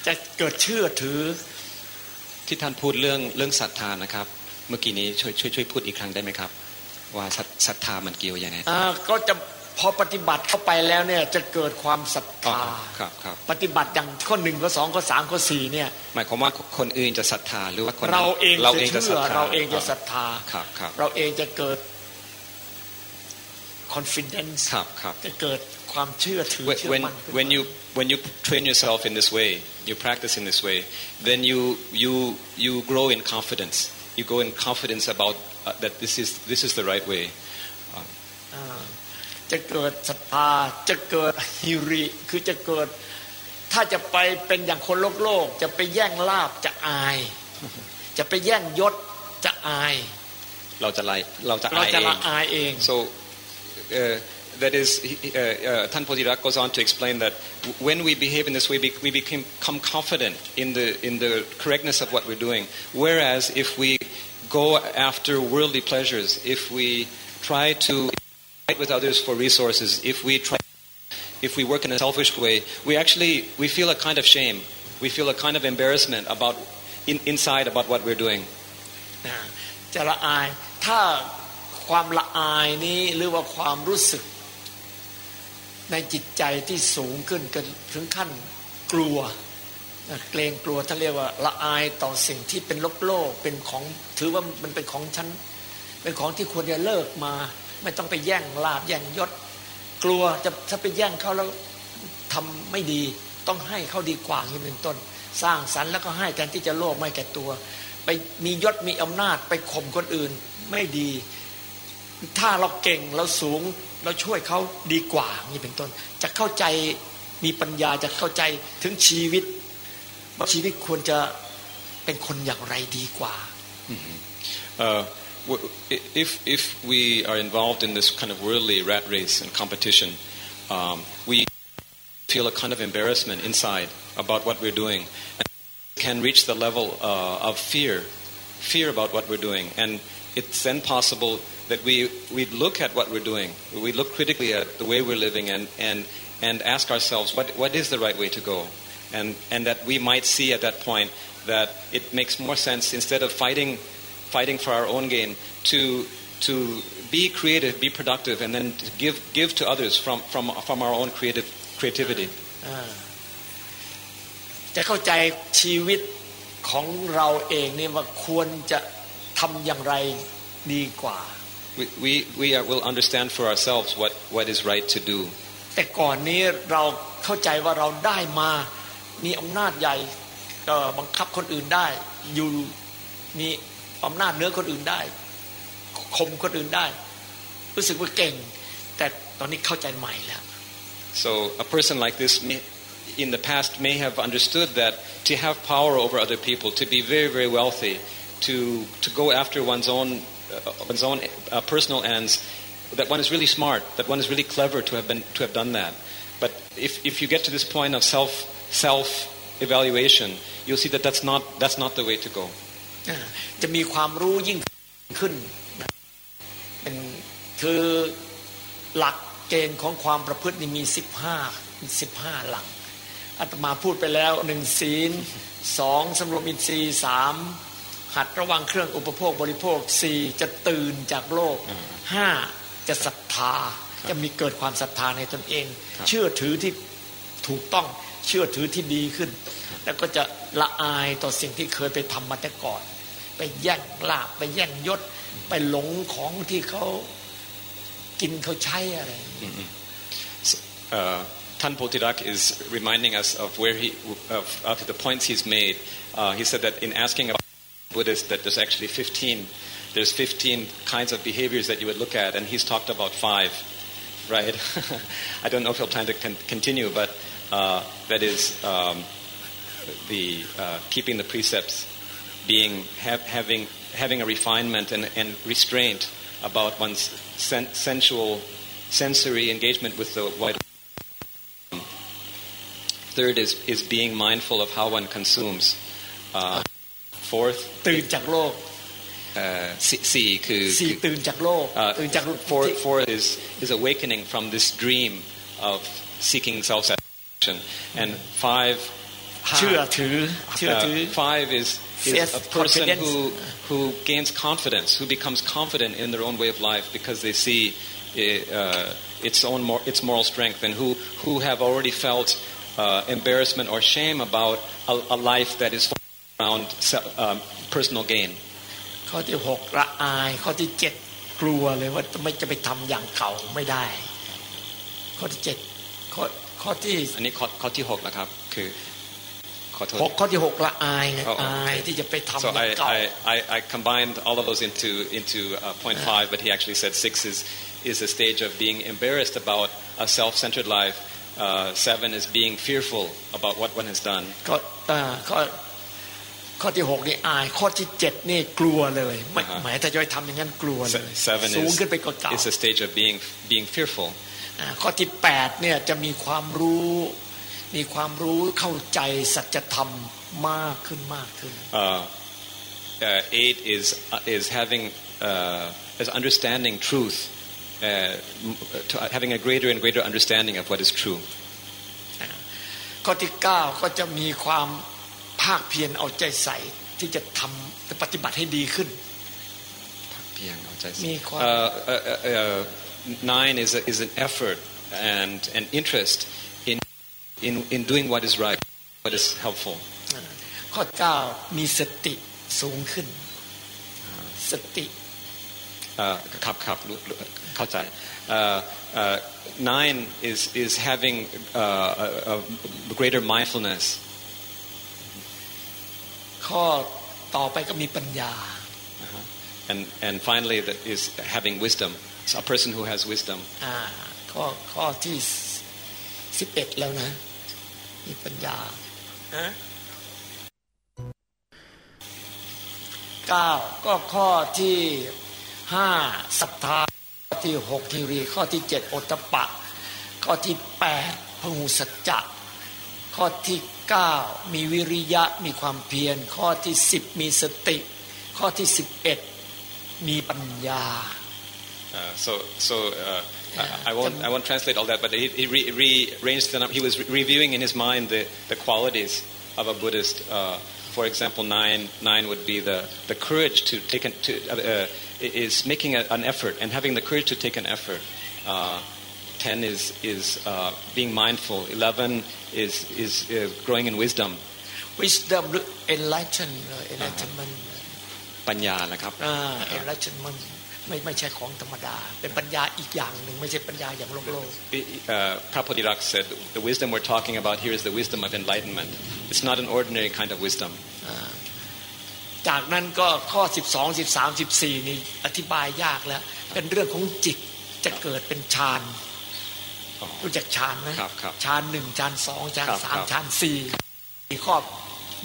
จะเกิดเชื่อถือที่ท่านพูดเรื่องเรื่องศรัทธานะครับ เมื่อกี้นี้ช่วยช่วยช่วยพูดอีกครั้งได้ไหมครับ ว่าศรัทศรัทธามันเกี่ยวยังไงอ่าก็จะพอปฏิบัติเข้าไปแล้วเนี่ยจะเกิดความศรัทอ๋อธาครับครับปฏิบัติอย่างข้อหนึ่งข้อสองข้อสามข้อสี่เนี่ยหมายความว่าคนอื่นจะศรัทธาหรือว่าคนเราเองเราจะเองจะศรัเชื่ทอธาเราเองจะศรัทธาครับครับเราเองจะเกิด confidence ครับครับจะเกิดความเชื่อถือ when เชื่อ when มั่นขึ้น when you when you train yourself in this way you practice in this way then you you you grow in confidence you go in confidence about uh, that this is this is the right way อ่าจะเกิดศรัทธาจะเกิดฮิริคือจะเกิดถ้าจะไปเป็นอย่างคนโลกโลก จะไปแย่งลาบจะอาย จะไปแย่งยศจะอาย เราจะไล่เราจะเราอายจะเอละงอายเอง So uh, that is, he- uh, uh, Tan Potirak goes on to explain that w- when we behave in this way, we we become become confident in the in the correctness of what we're doing. Whereas if we go after worldly pleasures, if we try to fight with others for resources, if we try, if we work in a selfish way, we actually we feel a kind of shame. We feel a kind of embarrassment about in, inside about what we're doing. นะจะละอายถ้าความละอายนี้หรือว่าความรู้สึก ในจิตใจที่สูงขึ้นกันถึงขั้นกลัวเกรงกลัวท่านเรียกว่าละอายต่อสิ่งที่เป็นลกโลกเป็นของถือว่ามันเป็นของฉันเป็นของที่ควรจะเลิกมา ไม่ต้องไปแย่งลาบแย่งยศ กลัวจะถ้าไปแย่งเขาแล้วทำไม่ดีต้องให้เขาดีกว่าอย่างนี้เป็นต้น สร้างสรรค์แล้วก็ให้แทนที่จะโลภไม่แก่ตัว ไปมียศมีอำนาจไปข่มคนอื่นไม่ดี ถ้าเราเก่งเราสูง เราช่วยเขาดีกว่านี้เป็นต้น จะเข้าใจมีปัญญาจะเข้าใจถึงชีวิตว่าชีวิตควรจะเป็นคนอย่างไรดีกว่า Uh, if if we are involved in this kind of worldly rat race and competition, um, we feel a kind of embarrassment inside about what we're doing, and can reach the level uh, of fear, fear about what we're doing, and it's then possible that we we look at what we're doing, we look critically at the way we're living, and and and ask ourselves what what is the right way to go, and and that we might see at that point that it makes more sense instead of fighting fighting for our own gain to to be creative, be productive, and then to give give to others from from from our own creative creativity. อ่าจะเข้าใจชีวิตของเราเองนี่ว่าควรจะทำอย่างไรดีกว่า We we, we are, will understand for ourselves what, what is right to do. แต่ก่อนนี้เราเข้าใจว่าเราได้มามีอำนาจใหญ่ก็บังคับคนอื่นได้ อยู่มีอำนาจเหนือคนอื่นได้ข่มคนอื่นได้ รู้สึกว่าเก่ง แต่ตอนนี้เข้าใจใหม่แล้ว So a person like this may, in the past may have understood that to have power over other people, to be very very wealthy, to to go after one's own uh, one's own uh, personal ends, that one is really smart, that one is really clever to have been to have done that. But if if you get to this point of self self evaluation, you'll see that that's not that's not the way to go. อ่าจะมีความรู้ยิ่งขึ้นนะเป็นคือหลักเกณฑ์ของความประพฤตินี่มีสิบห้าสิบห้าหลักอาตมาพูดไปแล้วหนึ่งศีลสองสำรวมอินทรีย์สาม หัดระวังเครื่องอุปโภคบริโภคสี่จะตื่นจากโลกห้าจะศรัทธาจะมีเกิดความศรัทธาในตนเองครับเชื่อถือที่ถูกต้องเชื่อถือที่ดีขึ้น แล้วก็จะละอายต่อสิ่งที่เคยไปทำมาแต่ก่อน ไปแย่งลาบไปแย่งยศ ไปหลงของที่เขากินเขาใช้อะไร uh, Tan Potirak is reminding us of where he of, of the points he's made. Uh, he said that in asking about Buddhists, that there's actually 15. There's 15 kinds of behaviors that you would look at, and he's talked about five, right? I don't know if he'll plan to con- continue, but uh, that is um, the uh, keeping the precepts, being have, having having a refinement and, and restraint about one's sen- sensual sensory engagement with the wide Third is, is being mindful of how one consumes. Uh, fourth, ตื่นจากโลก uh, สี่สี่คือ สี่ คือ ตื่นจากโลก uh, ตื่นจาก fourth, fourth is, is awakening from this dream of seeking self-satisfaction. And five, เชื่อถือเชื่อ uh, ถือ five is, is Yes, a person confidence. who, who gains confidence, who becomes confident in their own way of life because they see uh, its own mor- its moral strength, and who, who have already felt uh, embarrassment or shame about a, a life that is around se- um, personal gain. ข้อที่หกละอาย ข้อที่เจ็ด กลัวเลยว่าไม่จะไปทำอย่างเก่าไม่ได้ ข้อที่เจ็ดข้อข้อที่ อันนี้ข้อข้อที่หกนะครับ คือขอโทษ หกข้อที่หกละอายไง Oh, okay. อายที่จะไปทำอ So ย่าง I, เก่า I, I, I combined all of those into into uh, point five, but he actually said six is is a stage of being embarrassed about a self-centered life. Uh, seven is being fearful about what one has done. ก็อ่า ข้อข้อที่หกนี่อายข้อที่เจ็ดนี่กลัวเลยไม่อ่าฮะหมายถ้าจะไปทำอย่างนั้นกลัวเลย Se- Seven สูง is ขึ้นไปกว่าเก่า is a stage of being being fearful. อ่าข้อที่แปดเนี่ยจะมีความรู้ มีความรู้เข้าใจสัจธรรมมากขึ้นมากขึ้น Uh, uh, eight is uh, is having uh, is understanding truth, uh, m- to, having a greater and greater understanding of what is true. ข้อที่เก้าก็จะมีความภาคเพียรเอาใจใส่ที่จะทำจะปฏิบัติให้ดีขึ้นมีความ Uh, uh, uh, uh, nine is a, is an effort and an interest in in in doing what is right, what is helpful. ข้อเก้ามีสติสูงขึ้น สติ Uh, ครับครับรู้รู้เข้าใจ Uh, uh, nine is is having uh, a, a greater mindfulness. ข้อต่อไปก็มีปัญญา And, and finally, that is having wisdom. So a person who has wisdom. อ่าข้อข้อที่สิบเอ็ดแล้วนะมีปัญญาฮะเก้าก็ข้อที่ห้าศรัทธาข้อที่หกทีรีข้อที่เจ็ดโอตตปปะ ข้อที่แปดพหูสัจจะข้อที่ เก้ามีวิริยะมีความเพียร ข้อที่สิบมีสติ ข้อที่สิบเอ็ดมีปัญญา Uh, so, so uh, I, I won't, I won't translate all that, but he, he re, rearranged them up. He was re- reviewing in his mind the, the qualities of a Buddhist. Uh, for example, nine, nine would be the, the courage to take an, to, uh, uh, is making a, an effort and having the courage to take an effort. Uh, Ten is, is uh, being mindful. Eleven is, is uh, growing in wisdom. wisdom หรือ enlighten เอ่อ enlightenment ปัญญานะครับ อ่า enlightenment ไม่ไม่ใช่ของธรรมดา เป็นปัญญาอีกอย่างหนึ่ง ไม่ใช่ปัญญาอย่างโลกโลก uh, Prabhupada said the wisdom we're talking about here is the wisdom of enlightenment. It's not an ordinary kind of wisdom. จากนั้นก็ข้อ 12 13 14 นี่อธิบายยากแล้ว เป็นเรื่องของจิตจะเกิดเป็นฌาน อ๋อ รู้จักฌานไหมครับครับฌานหนึ่งฌานสองฌานครับสามครับฌานสี่ข้อ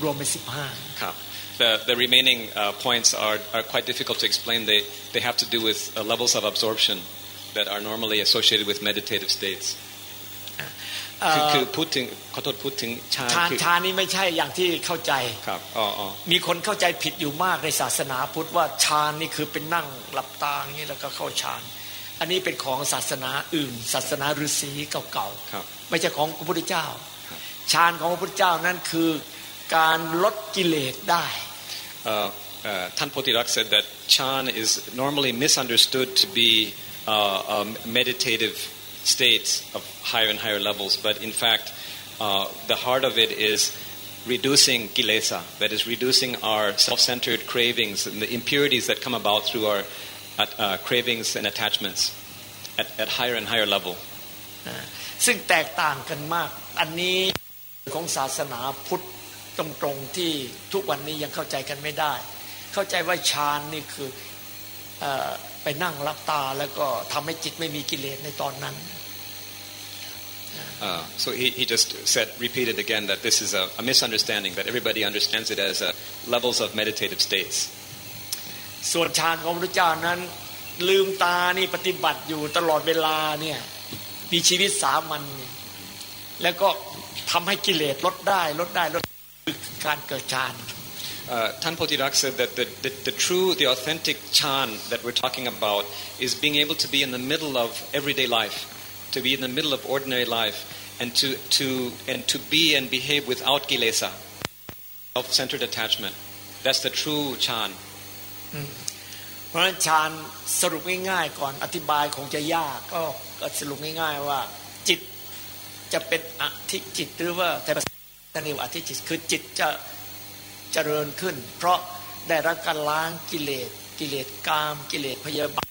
รวมเป็นสิบห้า Kap. The, the remaining uh, points are, are quite difficult to explain. They, they have to do with uh, levels of absorption that are normally associated with meditative states. คือคือพูดถึงขอโทษพูดถึงฌานฌานคือฌานนี่ไม่ใช่อย่างที่เข้าใจครับอ๋ออ๋อมีคนเข้าใจผิดอยู่มากในศาสนาพุทธว่าฌานนี่คือเป็นนั่งหลับตาอย่างนี้แล้วก็เข้าฌาน อันนี้เป็นของศาสนาอื่น ศาสนาฤาษีเก่าครับๆไม่ใช่ของพระพุทธเจ้าฌานของพระพุทธเจ้านั่นคือการลดกิเลสได้ Uh, uh, Tan Potirak said that Chan is normally misunderstood to be uh, um, meditative states of higher and higher levels, but in fact, uh, the heart of it is reducing kilesa, that is, reducing our self centered cravings and the impurities that come about through our uh, cravings and attachments at, at higher and higher level. ซึ่งแตกต่างกันมาก อันนี้ของศาสนาพุทธตรงๆที่ทุกวันนี้ยังเข้าใจกันไม่ได้ เข้าใจว่าฌานนี่คือเออไปนั่งรับตาแล้วก็ทำให้จิตไม่มีกิเลสในตอนนั้น Uh, so he, he just said, repeated again that this is a, a misunderstanding, that everybody understands it as uh, levels of meditative states. ส่วนฌานของพระเจ้านั้น ลืมตานี่ปฏิบัติอยู่ตลอดเวลาเนี่ยมีชีวิตสามัญแล้วก็ทำให้กิเลสลดได้ลดได้ลดการเกิดฌาน Uh, Tan Potirak said that the, the, the true, the authentic chan that we're talking about is being able to be in the middle of everyday life, to be in the middle of ordinary life, and to, to, and to be and behave without kilesa, self-centered attachment. That's the true chan. เพราะฉะนั้นฌานสรุปง่ายๆก่อนอธิบายคงจะยากก็ก็สรุปง่ายๆว่า จิตจะเป็นอธิจิตหรือว่าแต่ภาษาเรียกว่าอธิจิตคือจิตจะเจริญขึ้น เพราะได้รับการล้างกิเลสกิเลสกาม กิเลสพยาบาท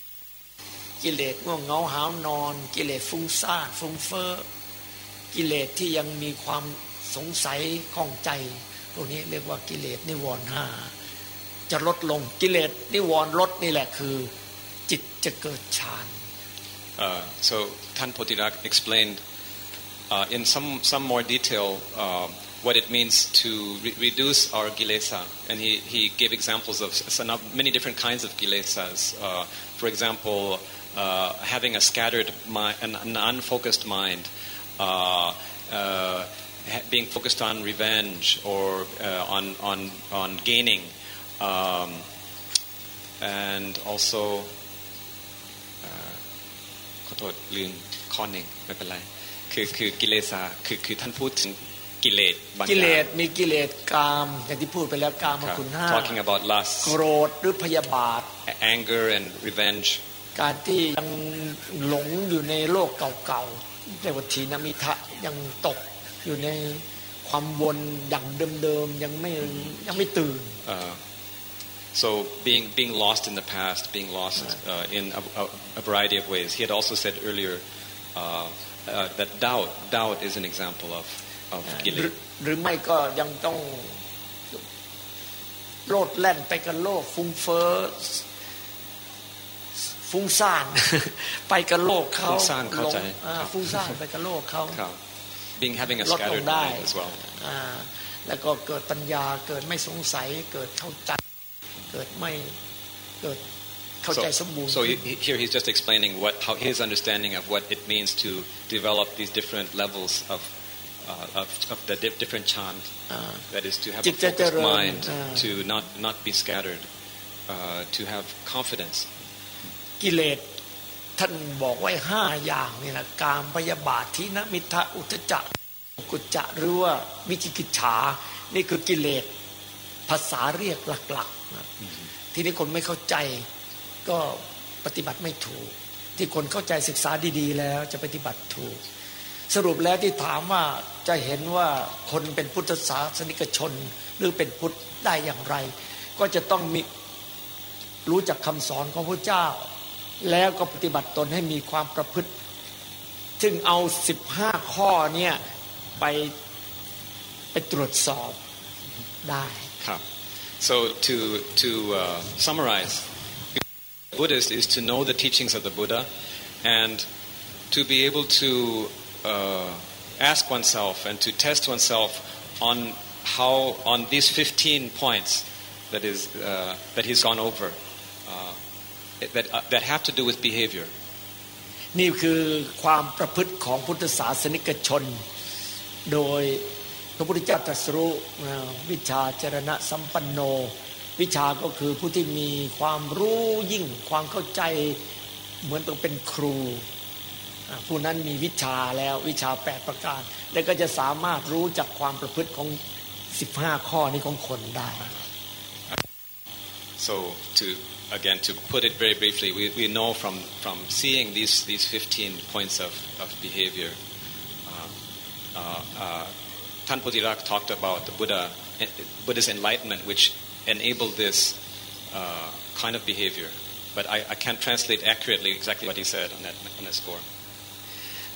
กิเลสง่วงเหงาหานอน กิเลสฟุ้งซ่านฟุ้งเฟ้อกิเลสที่ยังมีความสงสัยข้องใจพวกนี้เรียกว่ากิเลสนิวรณ์ห้า จะลดลงกิเลสนิวรณ์ลดนี่แหละคือ จิตจะเกิดฌาน Uh, so Tan Potirak explained uh, in some some more detail uh, what it means to re- reduce our gilesa, and he, he gave examples of s- s- many different kinds of gilesas. Uh, for example, uh, having a scattered mind, an, an unfocused mind, uh, uh, ha- being focused on revenge or uh, on on on gaining, um, and also. ขอโทษลืมข้อหนึ่งไม่เป็นไรคือคือกิเลสาคือคือท่านพูดถึงกิเลสบางอกิเลย่างสมีกิเลสกามอย่างที่พูดไปแล้วกามครับคุณห้า talking about lust โกรธหรือพยาบาท anger and revenge การที่ยังหลงอยู่ในโลกเก่าๆเรียกว่าทีนมิทะยังตกอยู่ในความวนอย่างเดิมๆยังไม่ยังไม่ตื่น uh, so being being lost in the past being lost uh, in a, a, a variety of ways he had also said earlier uh, uh, that doubt doubt is an example of of หรือ gilead หรือไม่ก็ยังต้องโลดแล่นไปกับโลก ฟุ้งเฟ้อฟุ้งซ่าน ไปกับโลกเขา ฟุ้งซ่านเข้าใจ หลงอ่า ครับ ฟุ้งซ่านไปกับโลกเขา ครับ being having a ลดล scattered งได้ mind as well อ่าแล้วก็เกิดปัญญาเกิดไม่สงสัย เกิดเข้าใจ เกิดไม่เกิดเข้าใจสมบูรณ์ so he, he- here he's just explaining what how his understanding of what it means to develop these different levels of uh, of, of the di- different chant. อ่า That is to have a จิตจะเจ focused ริญ mind, อ่า to not not be scattered, uh, to have confidence. กิเลสท่านบอกไว้ห้าอย่างนี่นะกามพยาบาททินมิทะอุทจจะกุจจะหรือว่าวิจิกิจฉานี่คือกิเลส ภาษาเรียกหลักๆนะทีนี้คนไม่เข้าใจก็ปฏิบัติไม่ถูก ที่คนเข้าใจศึกษาดีๆ แล้วจะปฏิบัติถูก สรุปแล้วที่ถามว่าจะเห็นว่าคนเป็นพุทธศาสนิกชน หรือเป็นพุทธได้อย่างไร ก็จะต้องมีรู้จักคำสอนของพระเจ้า แล้วก็ปฏิบัติตนให้มีความประพฤติ ซึ่งเอาสิบห้าข้อเนี่ยไปไปตรวจสอบได้ Ka. So to to uh, summarize, Buddhist is to know the teachings of the Buddha, and to be able to uh, ask oneself and to test oneself on how on these 15 points that is uh, that he's gone over uh, that uh, that have to do with behavior. นี่คือความประพฤติของพุทธศาสนิกชน โดยพ ระพุทธเจ้าตรัสรู้วิชาจรณะสัมปันโน วิชาก็คือผู้ที่มีความรู้ยิ่งความเข้าใจเหมือนต้องเป็นครู ผู้นั้นมีวิชาแล้ววิชาแปดประการ แล้วก็จะสามารถรู้จักความประพฤติของ 15 ข้อนี้ของคนได้ So to again to put it very briefly, we, we know from, from seeing these, these 15 points of, of behavior. Uh, uh, uh, Tan Potirak talked about the Buddha, Buddha's enlightenment, which enabled this uh, kind of behavior. But I, I can't translate accurately exactly what he said on that, on that score.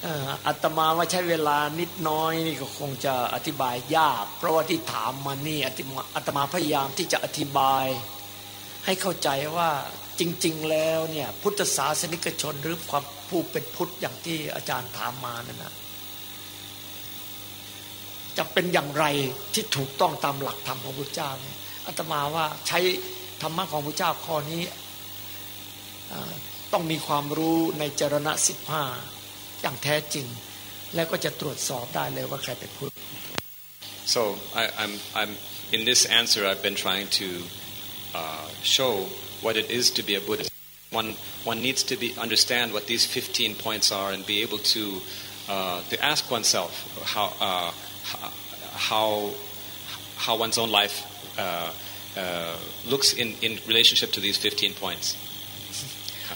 อ่ออาตมาว่าใช้เวลานิดน้อยนี่ก็คงจะอธิบายยาก เพราะว่าที่ถามมานี่อาตมาอาตมาพยายามที่จะอธิบาย ให้เข้าใจว่าจริง ๆ แล้วเนี่ยพุทธศาสนิกชนหรือความผู้เป็นพุทธอย่างที่อาจารย์ถามมานั่นนะ จะเป็นอย่างไรที่ถูกต้องตามหลักธรรมของพระเจ้าเนี่ยอาตมาว่าใช้ธรรมะของพระเจ้าข้อนี้ต้องมีความรู้ในจรณะสิบห้าอย่างแท้จริง แล้วก็จะตรวจสอบได้เลยว่าใครเป็นพุทธ So I, I'm, I'm, in this answer, I've been trying to uh, show what it is to be a Buddhist. One, one needs to be, understand what these 15 points are and be able to, uh, to ask oneself how, uh, how, how one's own life uh, uh, looks in, in relationship to these 15 points.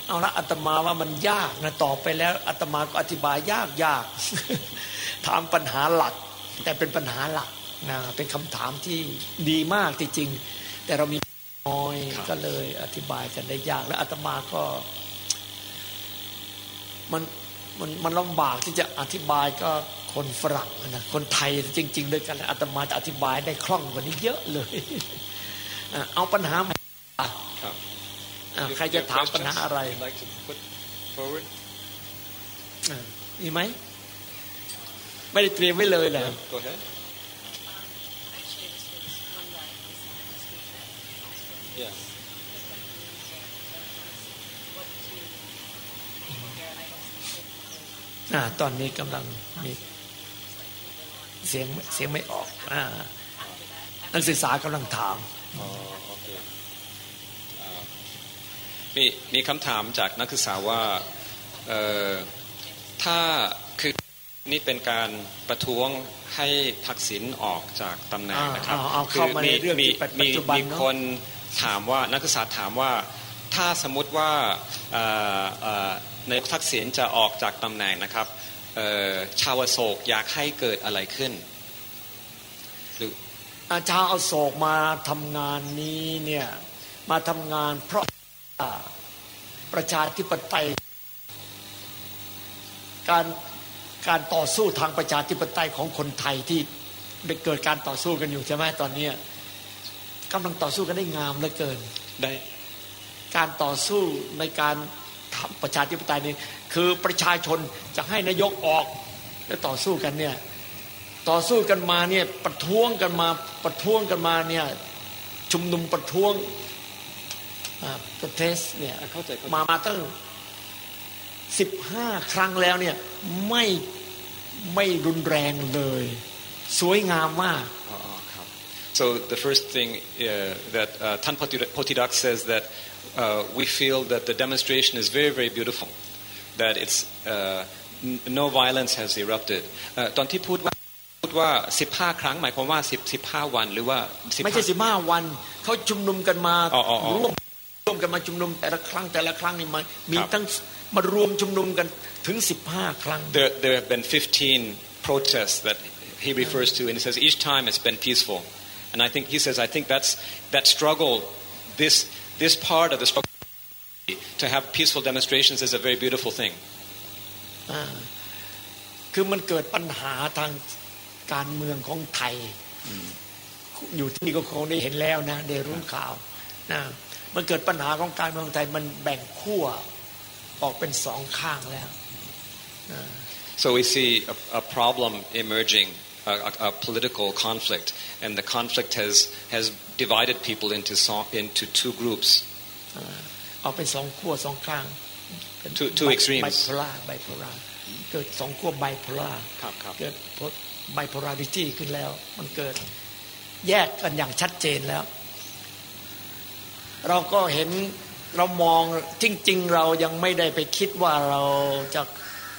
เอาละอาตมาว่ามันยากนะต่อไปแล้วอาตมาก็อธิบายยากยากถามปัญหาหลัก แต่เป็นปัญหาหลักนะเป็นคำถามที่ดีมากที่จริงแต่เรามีน้อยครับก็เลยอธิบายกันได้ยาก และอาตมาก็ มัน มันมันลำบากที่จะอธิบายก็คนฝรั่งนะคนไทยจริง ๆ ด้วยกันอาตมาจะอธิบายได้คล่องกว่านี้เยอะเลย เอาปัญหาครับใครจะถามปัญหาอะไรมีไหมไม่ได้เตรียมไว้เลยแหล อ่า ตอนนี้กำลังมีเสียงเสียงไม่ออก อ่า นักศึกษากำลังถามมีมีคำถามจากนักศึกษาว่าถ้าคือนี่เป็นการประท้วงให้ทักษิณออกจากตำแหน่งนะครับคือมีมีมีมีคนถามว่านักศึกษาถามว่าถ้าสมมติว่าในทักษิณจะออกจากตำแหน่งนะครับชาวโศกอยากให้เกิดอะไรขึ้นหรือชาวโศกมาทำงานนี้เนี่ยมาทำงานเพราะประชาธิปไตย การการต่อสู้ทางประชาธิปไตยของคนไทยที่ได้เกิดการต่อสู้กันอยู่ใช่ไหมตอนนี้กำลังต่อสู้กันได้งามเหลือเกินได้การต่อสู้ในการทำ ประชาธิปไตยนี่คือประชาชนจะให้นายกออกแล้วต่อสู้กันเนี่ยต่อสู้กันมาเนี่ยประท้วงกันมาประท้วงกันมาเนี่ยชุมนุมประท้วงประเทศเนี่ยมามาตั้งสิบห้าครั้งแล้วเนี่ยไม่ไม่รุนแรงเลย สวยงามมาก so the first thing uh, that uh, Tan Potidak says that uh, we feel that the demonstration is very very beautiful that it's uh, no violence has erupted ตอนที่พูดว่าพูดว่าสิบห้าครั้งหมายความว่าสิบสิบห้าวันหรือว่าไม่ใช่สิบห้าวันเขาชุมนุมกันมาร่วมร่วมกันมาชุมนุมแต่ละครั้งแต่ละครั้งนี่มันมีตั้งมารวมชุมนุมกันถึงสิบห้าครั้ง there there have been 15 protests that he refers to and he says each time it's been peaceful and I think he says I think that's that struggle this this part of the struggle to have peaceful demonstrations is a very beautiful thing คือมันเกิดปัญหาทางการเมืองของไทยอยู่ที่นี่ก็คงได้เห็นแล้วนะได้รู้ข่าวนะมันเกิดปัญหาของการเมืองไทยมันแบ่งขั้วออกเป็นสองข้างแล้ว so we see a, a problem emerging a, a, a political conflict and the conflict has has divided people into into two groups ออกเป็นสองขั้วสองข้าง two two extremes ไบโพล่าไบโพล่าเกิดสองขั้วไบโพล่าเกิดไบโพลาริตี้ขึ้นแล้ว มันเกิดแยกกันอย่างชัดเจนแล้ว เราก็เห็นเรามองจริง ๆ เรายังไม่ได้ไปคิดว่าเราจะ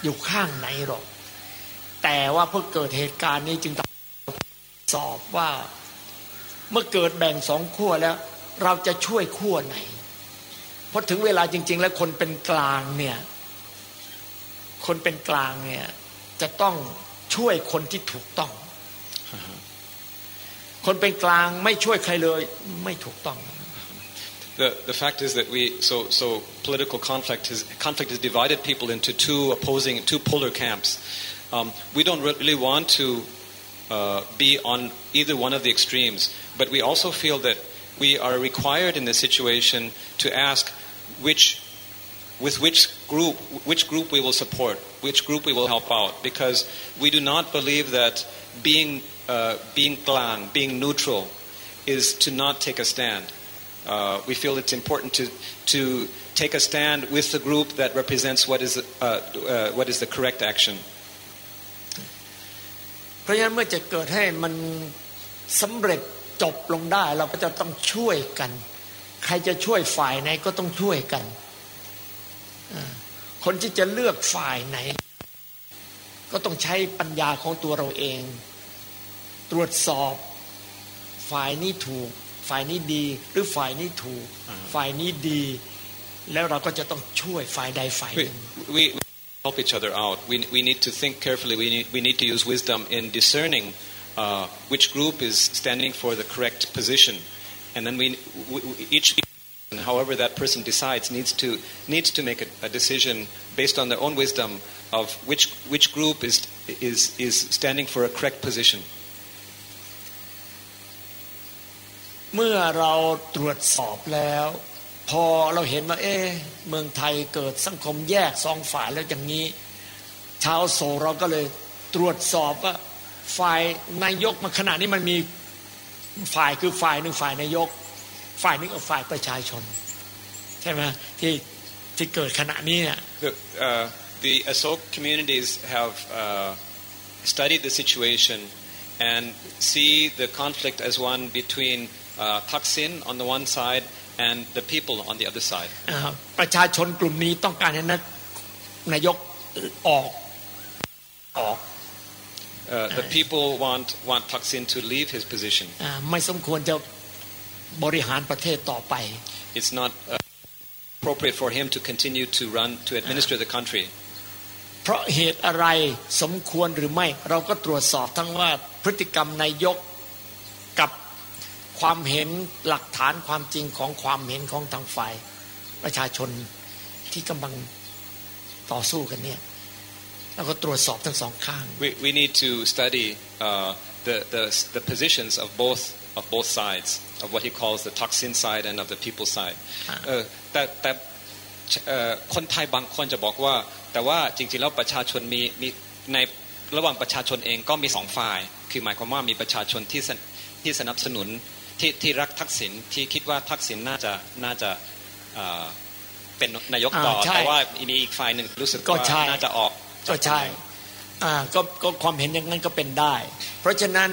อยู่ข้างไหนหรอก แต่ว่าเพื่อเกิดเหตุการณ์นี้จึงต้องสอบว่า เมื่อเกิดแบ่งสองขั้วแล้ว เราจะช่วยขั้วไหนเพราะถึงเวลาจริง ๆ แล้วคนเป็นกลางเนี่ย คนเป็นกลางเนี่ย จะต้องช่วยคนที่ถูกต้อง คนเป็นกลางไม่ช่วยใครเลยไม่ถูกต้อง The, the fact is that we so so political conflict has conflict has divided people into two opposing two polar camps. Um, we don't really want to uh, be on either one of the extremes, but we also feel that we are required in this situation to ask which with which group which group we will support, which group we will help out, because we do not believe that being uh, being klang, being neutral, is to not take a stand. Uh, we feel it's important to, to take a stand with the group that represents what is, uh, uh, what is the correct action. เพราะฉะนั้นเมื่อจะเกิดให้มันสำเร็จจบลงได้ เราก็จะต้องช่วยกัน ใครจะช่วยฝ่ายไหนก็ต้องช่วยกัน คนที่จะเลือกฝ่ายไหน ก็ต้องใช้ปัญญาของตัวเราเอง ตรวจสอบฝ่ายนี้ถูก ฝ่ายนี้ดี หรือฝ่ายนี้ถูก ฝ่ายนี้ดี แล้วเราก็จะต้องช่วยฝ่ายใดฝ่ายหนึ่ง we help each other out we we need to think carefully we need we need to use wisdom in discerning uh, which group is standing for the correct position and then we, we each however that person decides needs to needs to make a, a decision based on their own wisdom of which which group is is is standing for a correct position เมื่อเราตรวจสอบแล้ว พอเราเห็นว่า เอ๊เมืองไทยเกิดสังคมแยกสองฝ่ายแล้วอย่างนี้ ชาวโซเราก็เลยตรวจสอบว่าฝ่ายนายกมาขณะนี้มันมีฝ่ายคือฝ่ายหนึ่งฝ่ายนายก ฝ่ายนึงกับฝ่ายประชาชน ใช่ไหมที่ที่เกิดขณะนี้เนี่ย the uh, the Asok communities have uh, studied the situation and see the conflict as one between uh, Thaksin on the one side and the people on the other side. อ่าประชาชนกลุ่มนี้ต้องการให้นนายกออกออก Uh, the people want want Thaksin to leave his position. อ่าไม่สมควรจะบริหารประเทศต่อไป It's not uh, appropriate for him to continue to run to administer the country. เพราะเหตุอะไรสมควรหรือไม่ เราก็ตรวจสอบทั้งว่าพฤติกรรมนายกกับ ความเห็นหลักฐานความจริงของความเห็นของทางฝ่าย ประชาชนที่กำลังต่อสู้กันเนี่ยเราก็ตรวจสอบทั้งสองข้าง We, we need to study uh, the, the the positions of both of both sides of what he calls the Thaksin side and of the people side. เออแต่แต่เอ่อคนไทยบางคนจะบอกว่า แต่ว่าจริงๆแล้วประชาชนมีมีในระหว่างประชาชนเองก็มีสองฝ่าย คือหมายความว่ามีประชาชนที่สนที่สนับสนุน ที่ที่รักทักษิณที่คิดว่าทักษิณน่าจะน่าจะเอ่อเป็นนายกต่ออ่าใช่แต่ว่ามีอีกฝ่ายหนึ่งรู้สึกก็ว่าใช่น่าจะออกก็ใช่อ่าก็ก็ความเห็นอย่างนั้นก็เป็นได้ เพราะฉะนั้น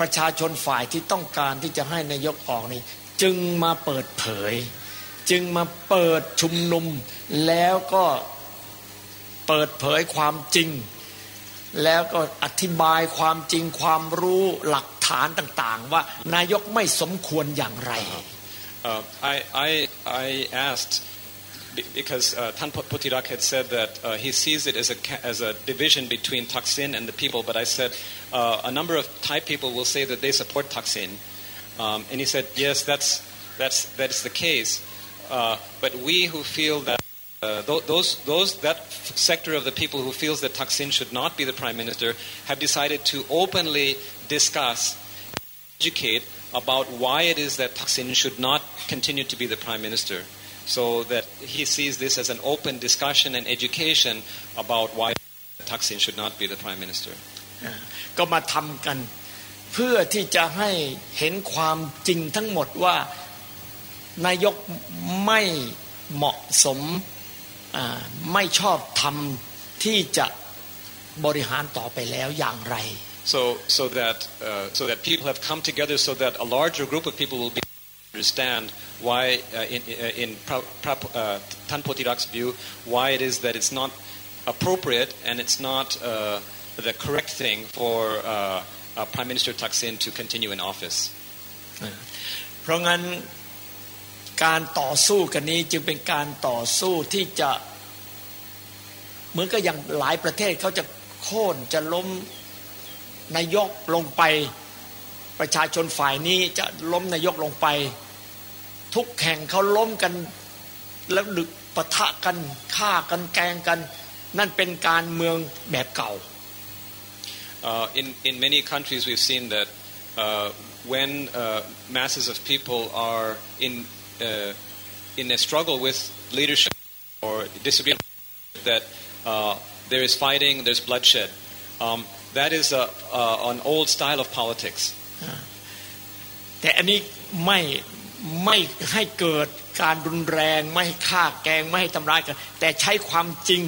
ประชาชนฝ่ายที่ต้องการที่จะให้นายกออกนี่ จึงมาเปิดเผย จึงมาเปิดชุมนุม แล้วก็เปิดเผยความจริง แล้วก็อธิบายความจริงความรู้หลักฐานต่างๆ ว่านายกไม่สมควรอย่างไร Uh, I, I, I asked be- because uh, Tan Pot- Potirak had said that uh, he sees it as a, ca- as a division between Thaksin and the people, but I said uh, a number of Thai people will say that they support Thaksin. Um, and he said, yes, that's, that's, that's the case. Uh, but we who feel that uh, tho- those, those, that f- sector of the people who feels that Thaksin should not be the prime minister have decided to openly discuss educate about why it is that Thaksin should not continue to be the prime minister. So that he sees this as an open discussion and education about why Thaksin should not be the prime minister. ก็มาทำกัน เพื่อที่จะให้เห็นความจริงทั้งหมดว่านายกไม่เหมาะสมอ่า ไม่ชอบทำที่จะบริหารต่อไปแล้วอย่างไร So, so that uh, so that people have come together, so that a larger group of people will be understand why, uh, in, uh, in pra, pra, uh, Tan Potirak's view, why it is that it's not appropriate and it's not uh, the correct thing for uh, uh, Prime Minister Thaksin to continue in office. เพราะงั้น การต่อสู้กันนี้จึงเป็นการต่อสู้ที่จะเหมือนกับอย่างหลายประเทศเขาจะโค่นจะล้มนายกลงไป ประชาชนฝ่ายนี้จะล้มนายกลงไป ทุกแข่งเขาล้มกันแล้วดึกปะทะกันฆ่ากันแกล้งกัน นั่นเป็นการเมืองแบบเก่า Uh, in, in many countries, we've seen that uh, when uh, masses of people are in, uh, in a struggle with leadership or disagreement, that uh, there is fighting, there's bloodshed. Um, that is a, uh, an old style of politics. แต่อันนี้ไม่ไม่ให้เกิดการรุนแรงไม่ให้ฆ่าแกงไม่ให้ทำร้ายกันแต่ใช้ความจริง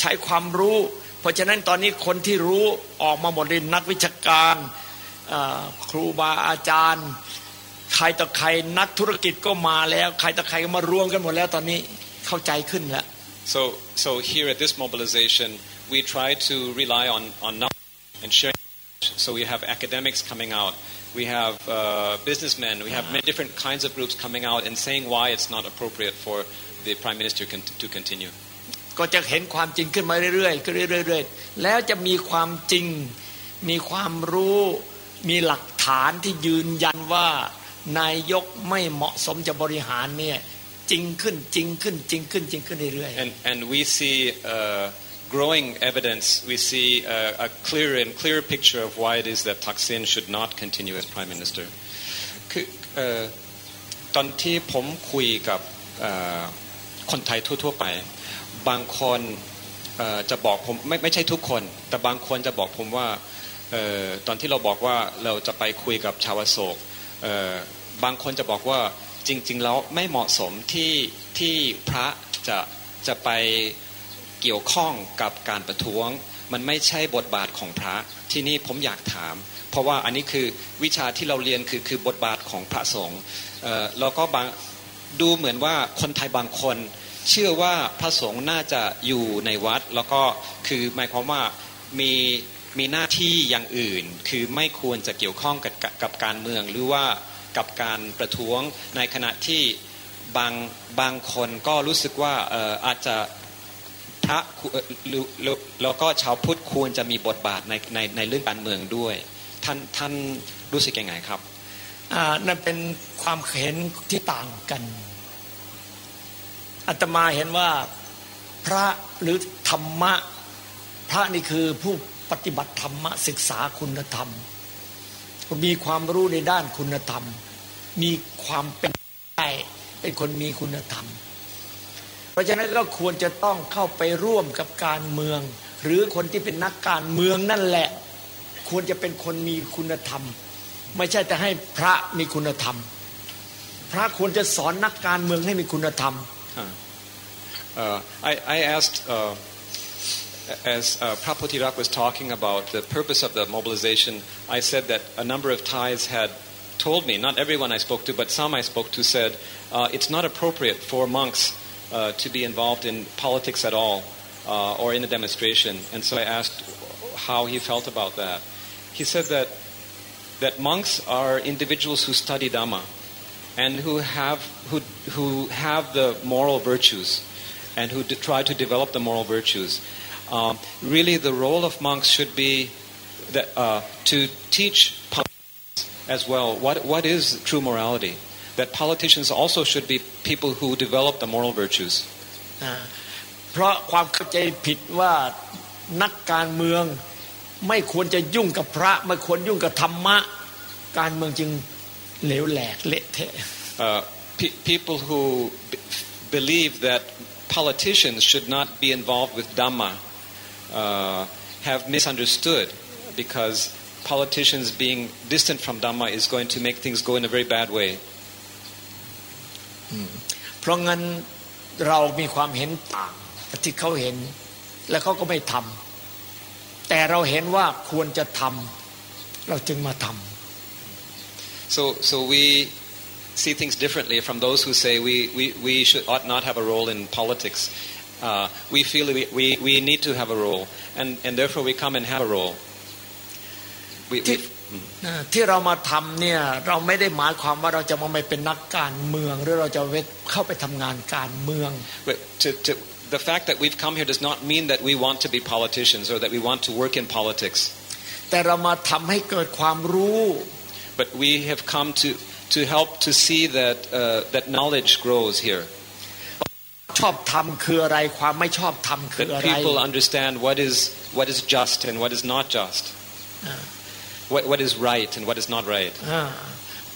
ใช้ความรู้ เพราะฉะนั้นตอนนี้คนที่รู้ออกมาหมดเลยนักวิชาการครูบาอาจารย์ ใครต่อใครนักธุรกิจก็มาแล้ว ใครต่อใครก็มารวมกันหมดแล้วตอนนี้เข้าใจขึ้นแล้ว So, so here at this mobilization, we try to rely on, on knowledge and sharing. knowledge. So we have academics coming out, we have uh, businessmen, we have many different kinds of groups coming out and saying why it's not appropriate for the prime minister con- to continue. ก็จะเห็นความจริงขึ้นมาเรื่อยๆขึ้นเรื่อยๆแล้วจะมีความจริงมีความรู้มีหลักฐานที่ยืนยันว่า นายยกไม่เหมาะสมจะบริหารเนี่ยจริงขึ้นจริงขึ้นจริงขึ้นจริงขึ้นเรื่อย and and we see uh, growing evidence we see uh, a clearer and clearer picture of why it is that Thaksin should not continue as prime minister คือตอนที่ผมคุยกับคนไทยทั่วๆไป บางคนจะบอกผมไม่ไม่ใช่ทุกคน แต่บางคนจะบอกผมว่าตอนที่เราบอกว่าเราจะไปคุยกับชาวโศก บางคนจะบอกว่าจริง ๆ แล้วไม่เหมาะสมที่ที่พระจะจะไปเกี่ยวข้องกับการประท้วง มันไม่ใช่บทบาทของพระที่นี่ผมอยากถาม เพราะว่าอันนี้คือวิชาที่เราเรียนคือคือบทบาทของพระสงฆ์แล้วก็บางดูเหมือนว่าคนไทยบางคนเชื่อว่าพระสงฆ์น่าจะอยู่ในวัด แล้วก็คือหมายความว่ามี มีหน้าที่อย่างอื่น คือไม่ควรจะเกี่ยวข้องกับกับกับการเมืองหรือว่ากับการประท้วงในขณะที่บางบางคนก็รู้สึกว่าอออาจจะพระแล้วก็ชาวพุทธควรจะมีบทบาทในในในเรื่องการเมืองด้วย ท่านท่านรู้สึกยังไงครับอ่านั่นเป็นความเห็นที่ต่างกันอาตมาเห็นว่าพระหรือธรรมะ พระนี่คือผู้ ปฏิบัติธรรมศึกษาคุณธรรม มีความรู้ในด้านคุณธรรม มีความเป็นได้เป็นคนมีคุณธรรม เพราะฉะนั้นก็ควรจะต้องเข้าไปร่วมกับการเมือง หรือคนที่เป็นนักการเมืองนั่นแหละ ควรจะเป็นคนมีคุณธรรม ไม่ใช่แต่ให้พระมีคุณธรรม พระควรจะสอนนักการเมืองให้มีคุณธรรม Uh, I, I asked, uh, as uh, was talking about the purpose of the mobilization, I said that a number of Thais had told me, not everyone I spoke to, but some I spoke to said, uh, it's not appropriate for monks uh, to be involved in politics at all uh, or in a demonstration. And so I asked how he felt about that. He said that, that monks are individuals who study Dhamma and who have, who, who have the moral virtues and who try to develop the moral virtues. Um, really, the role of monks should be that, uh, to teach politicians as well what, what is true morality. That politicians also should be people who develop the moral virtues. อ่าเพราะความเข้าใจผิดว่านักการเมืองไม่ควรจะยุ่งกับพระ ไม่ควรยุ่งกับธรรมะ การเมืองจึงเหลวแหลกเละเทะ Uh, pe- people who b- believe that politicians should not be involved with Dhamma uh, have misunderstood because politicians being distant from Dhamma is going to make things go in a very bad way. เพราะงั้นเรามีความเห็นต่างกับที่เขาเห็น และเขาก็ไม่ทำแต่เราเห็นว่าควรจะทำเราจึงมาทำ So, so we see things differently from those who say we, we, we should, ought not have a role in politics. Uh, we feel we, we, we need to have a role, and, and therefore we come and have a role. We, we, นะที่เรามาทำเนี่ยเราไม่ได้หมายความว่าเราจะมาไม่เป็นนักการเมือง หรือเราจะเวทเข้าไปทำงานการเมือง but to, to, the fact that we've come here does not mean that we want to be politicians or that we want to work in politics. แต่เรามาทำให้เกิดความรู้ But we have come to, to help to see that, uh, that knowledge grows here. ชอบทำคืออะไรความไม่ชอบทำคือ That อะไร people understand what is, what is just and what is not just. What, what is right and what is not right. อ่า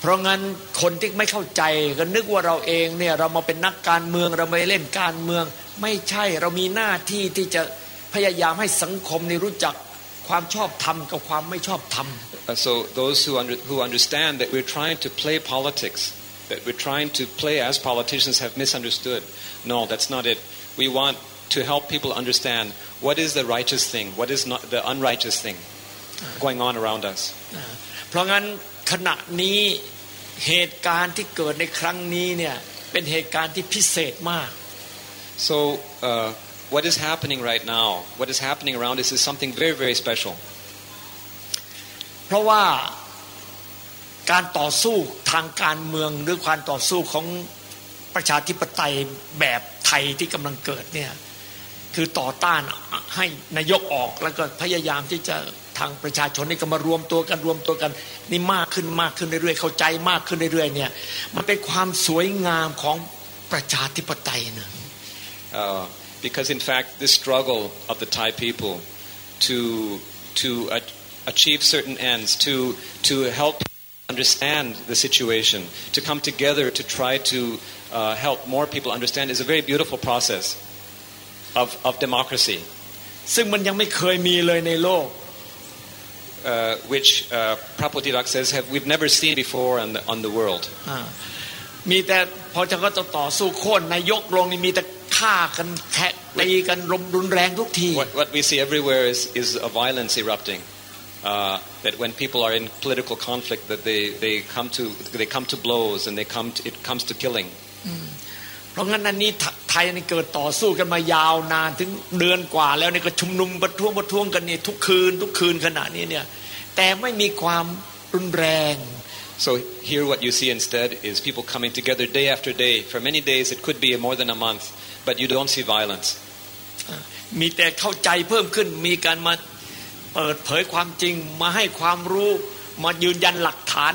เพราะงั้นคนที่ไม่เข้าใจก็นึกว่าเราเองเนี่ยเรามาเป็นนักการเมืองเราไม่เล่นการเมือง ไม่ใช่เรามีหน้าที่ที่จะพยายามให้สังคมนี่รู้จักความชอบธรรมกับความไม่ชอบธรรม Uh, so those who, under, who understand that we're trying to play politics, that we're trying to play as politicians have misunderstood. No, that's not it. We want to help people understand what is the righteous thing, what is not the unrighteous thing going on around us. เพราะงั้นขณะนี้เหตุการณ์ที่เกิดในครั้งนี้เนี่ยเป็นเหตุการณ์ที่พิเศษมาก So uh, what is happening right now, what is happening around us is something very, very special. เพราะว่าการต่อสู้ทางการเมืองหรือการต่อสู้ของ ประชาธิปไตยแบบไทยที่กำลังเกิดเนี่ยคือต่อต้านให้นายกออกแล้วก็พยายามที่จะทางประชาชนนี่ก็มารวมตัวกันรวมตัวกัน นี่มากขึ้นมากขึ้นเรื่อยๆเข้าใจมากขึ้นเรื่อยๆเนี่ยมันเป็นความสวยงามของประชาธิปไตยนะ Uh, because in fact, this struggle of the Thai people to to achieve certain ends, to to help understand the situation, to come together to try to uh, help more people understand, is a very beautiful process of of democracy, ซึ่งมันยังไม่เคยมีเลยในโลก uh, which uh, Prabhupada says have we've never seen before on the on the world. อ่ามีแต่พอจะก็ต่อสู้โค่นนายกลงนี่มีแต่ฆ่ากันแทะตีกันรมรุนแรงทุกที What, what we see everywhere is, is a violence erupting. Uh, that when people are in political conflict, that they, they come to they come to blows and they come to, it comes to killing. เพราะงั้นอันนี้ไทไทยนี่เกิดต่อสู้กันมายาวนานถึงเดือนกว่า แล้วนี่ก็ชุมนุมประท้วงประท้วงกันนี่ทุกคืน ทุกคืนขณะนี้เนี่ยแต่ไม่มีความรุนแรง So here, what you see instead is people coming together day after day. For many days, it could be more than a month, but you don't see violence. มีแต่เข้าใจเพิ่มขึ้น มีการมาเปิดเผยความจริง มาให้ความรู้ มายืนยันหลักฐาน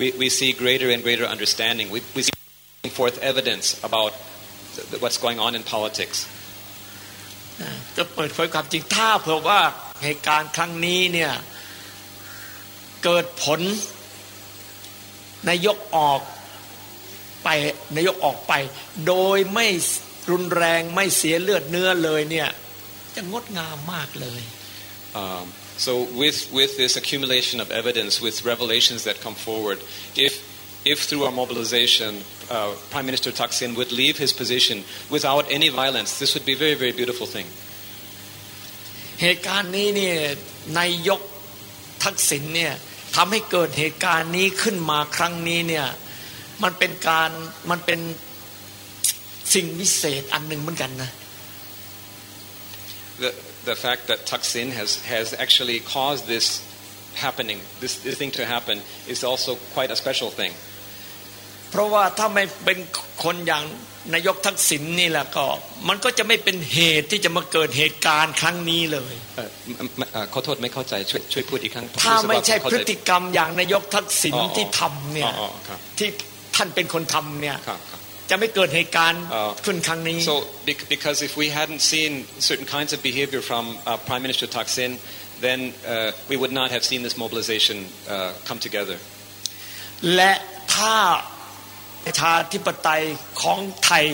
We, we see greater and greater understanding. We, we see bringing forth evidence about th- th- what's going on in politics. จะเปิดเผยความจริงถ้าเผื่อว่าเหตุการณ์ครั้งนี้เนี่ยเกิดผลนายกออกไปนายกออกไป โดยไม่รุนแรงไม่เสียเลือดเนื้อเลยเนี่ยจะงดงามมากเลย Um, so with, with this accumulation of evidence, with revelations that come forward, if, if through our mobilization uh, Prime Minister Thaksin would leave his position without any violence, this would be a very, very beautiful thing. เหตุการณ์นี้เนี่ยนายกทักษิณเนี่ยทำให้เกิดเหตุการณ์นี้ขึ้นมาครั้งนี้เนี่ยมันเป็นการมันเป็นสิ่งวิเศษอันหนึ่งเหมือนกันนะ The, the fact that Thaksin has, has actually caused this happening, this, this thing to happen, is also quite a special thing. เพราะว่าถ้าไม่เป็นคนอย่างนายกทักษิณนี่แหละก็ มันก็จะไม่เป็นเหตุที่จะมาเกิดเหตุการณ์ครั้งนี้เลยเอ่อมมเอ่อขอโทษไม่เข้าใจช่วยช่วยพูดอีกครั้งผถ้ารู้สึกไม่ว่ใช่เข้าพฤติกรรมอย่างนายกทักษิณอ๋ออ๋อที่ทำเนี่ยอ๋ออ๋อครับที่ท่านเป็นคนทำเนี่ยครับครับจะไม่เกิดเหตุการณ์อ๋อขึ้นครั้งนี้ So, bec- because if we hadn't seen certain kinds of behavior from uh, Prime Minister Thaksin, then uh, we would not have seen this mobilization uh, come together. และถ้า ประชาธิปไตยของไทย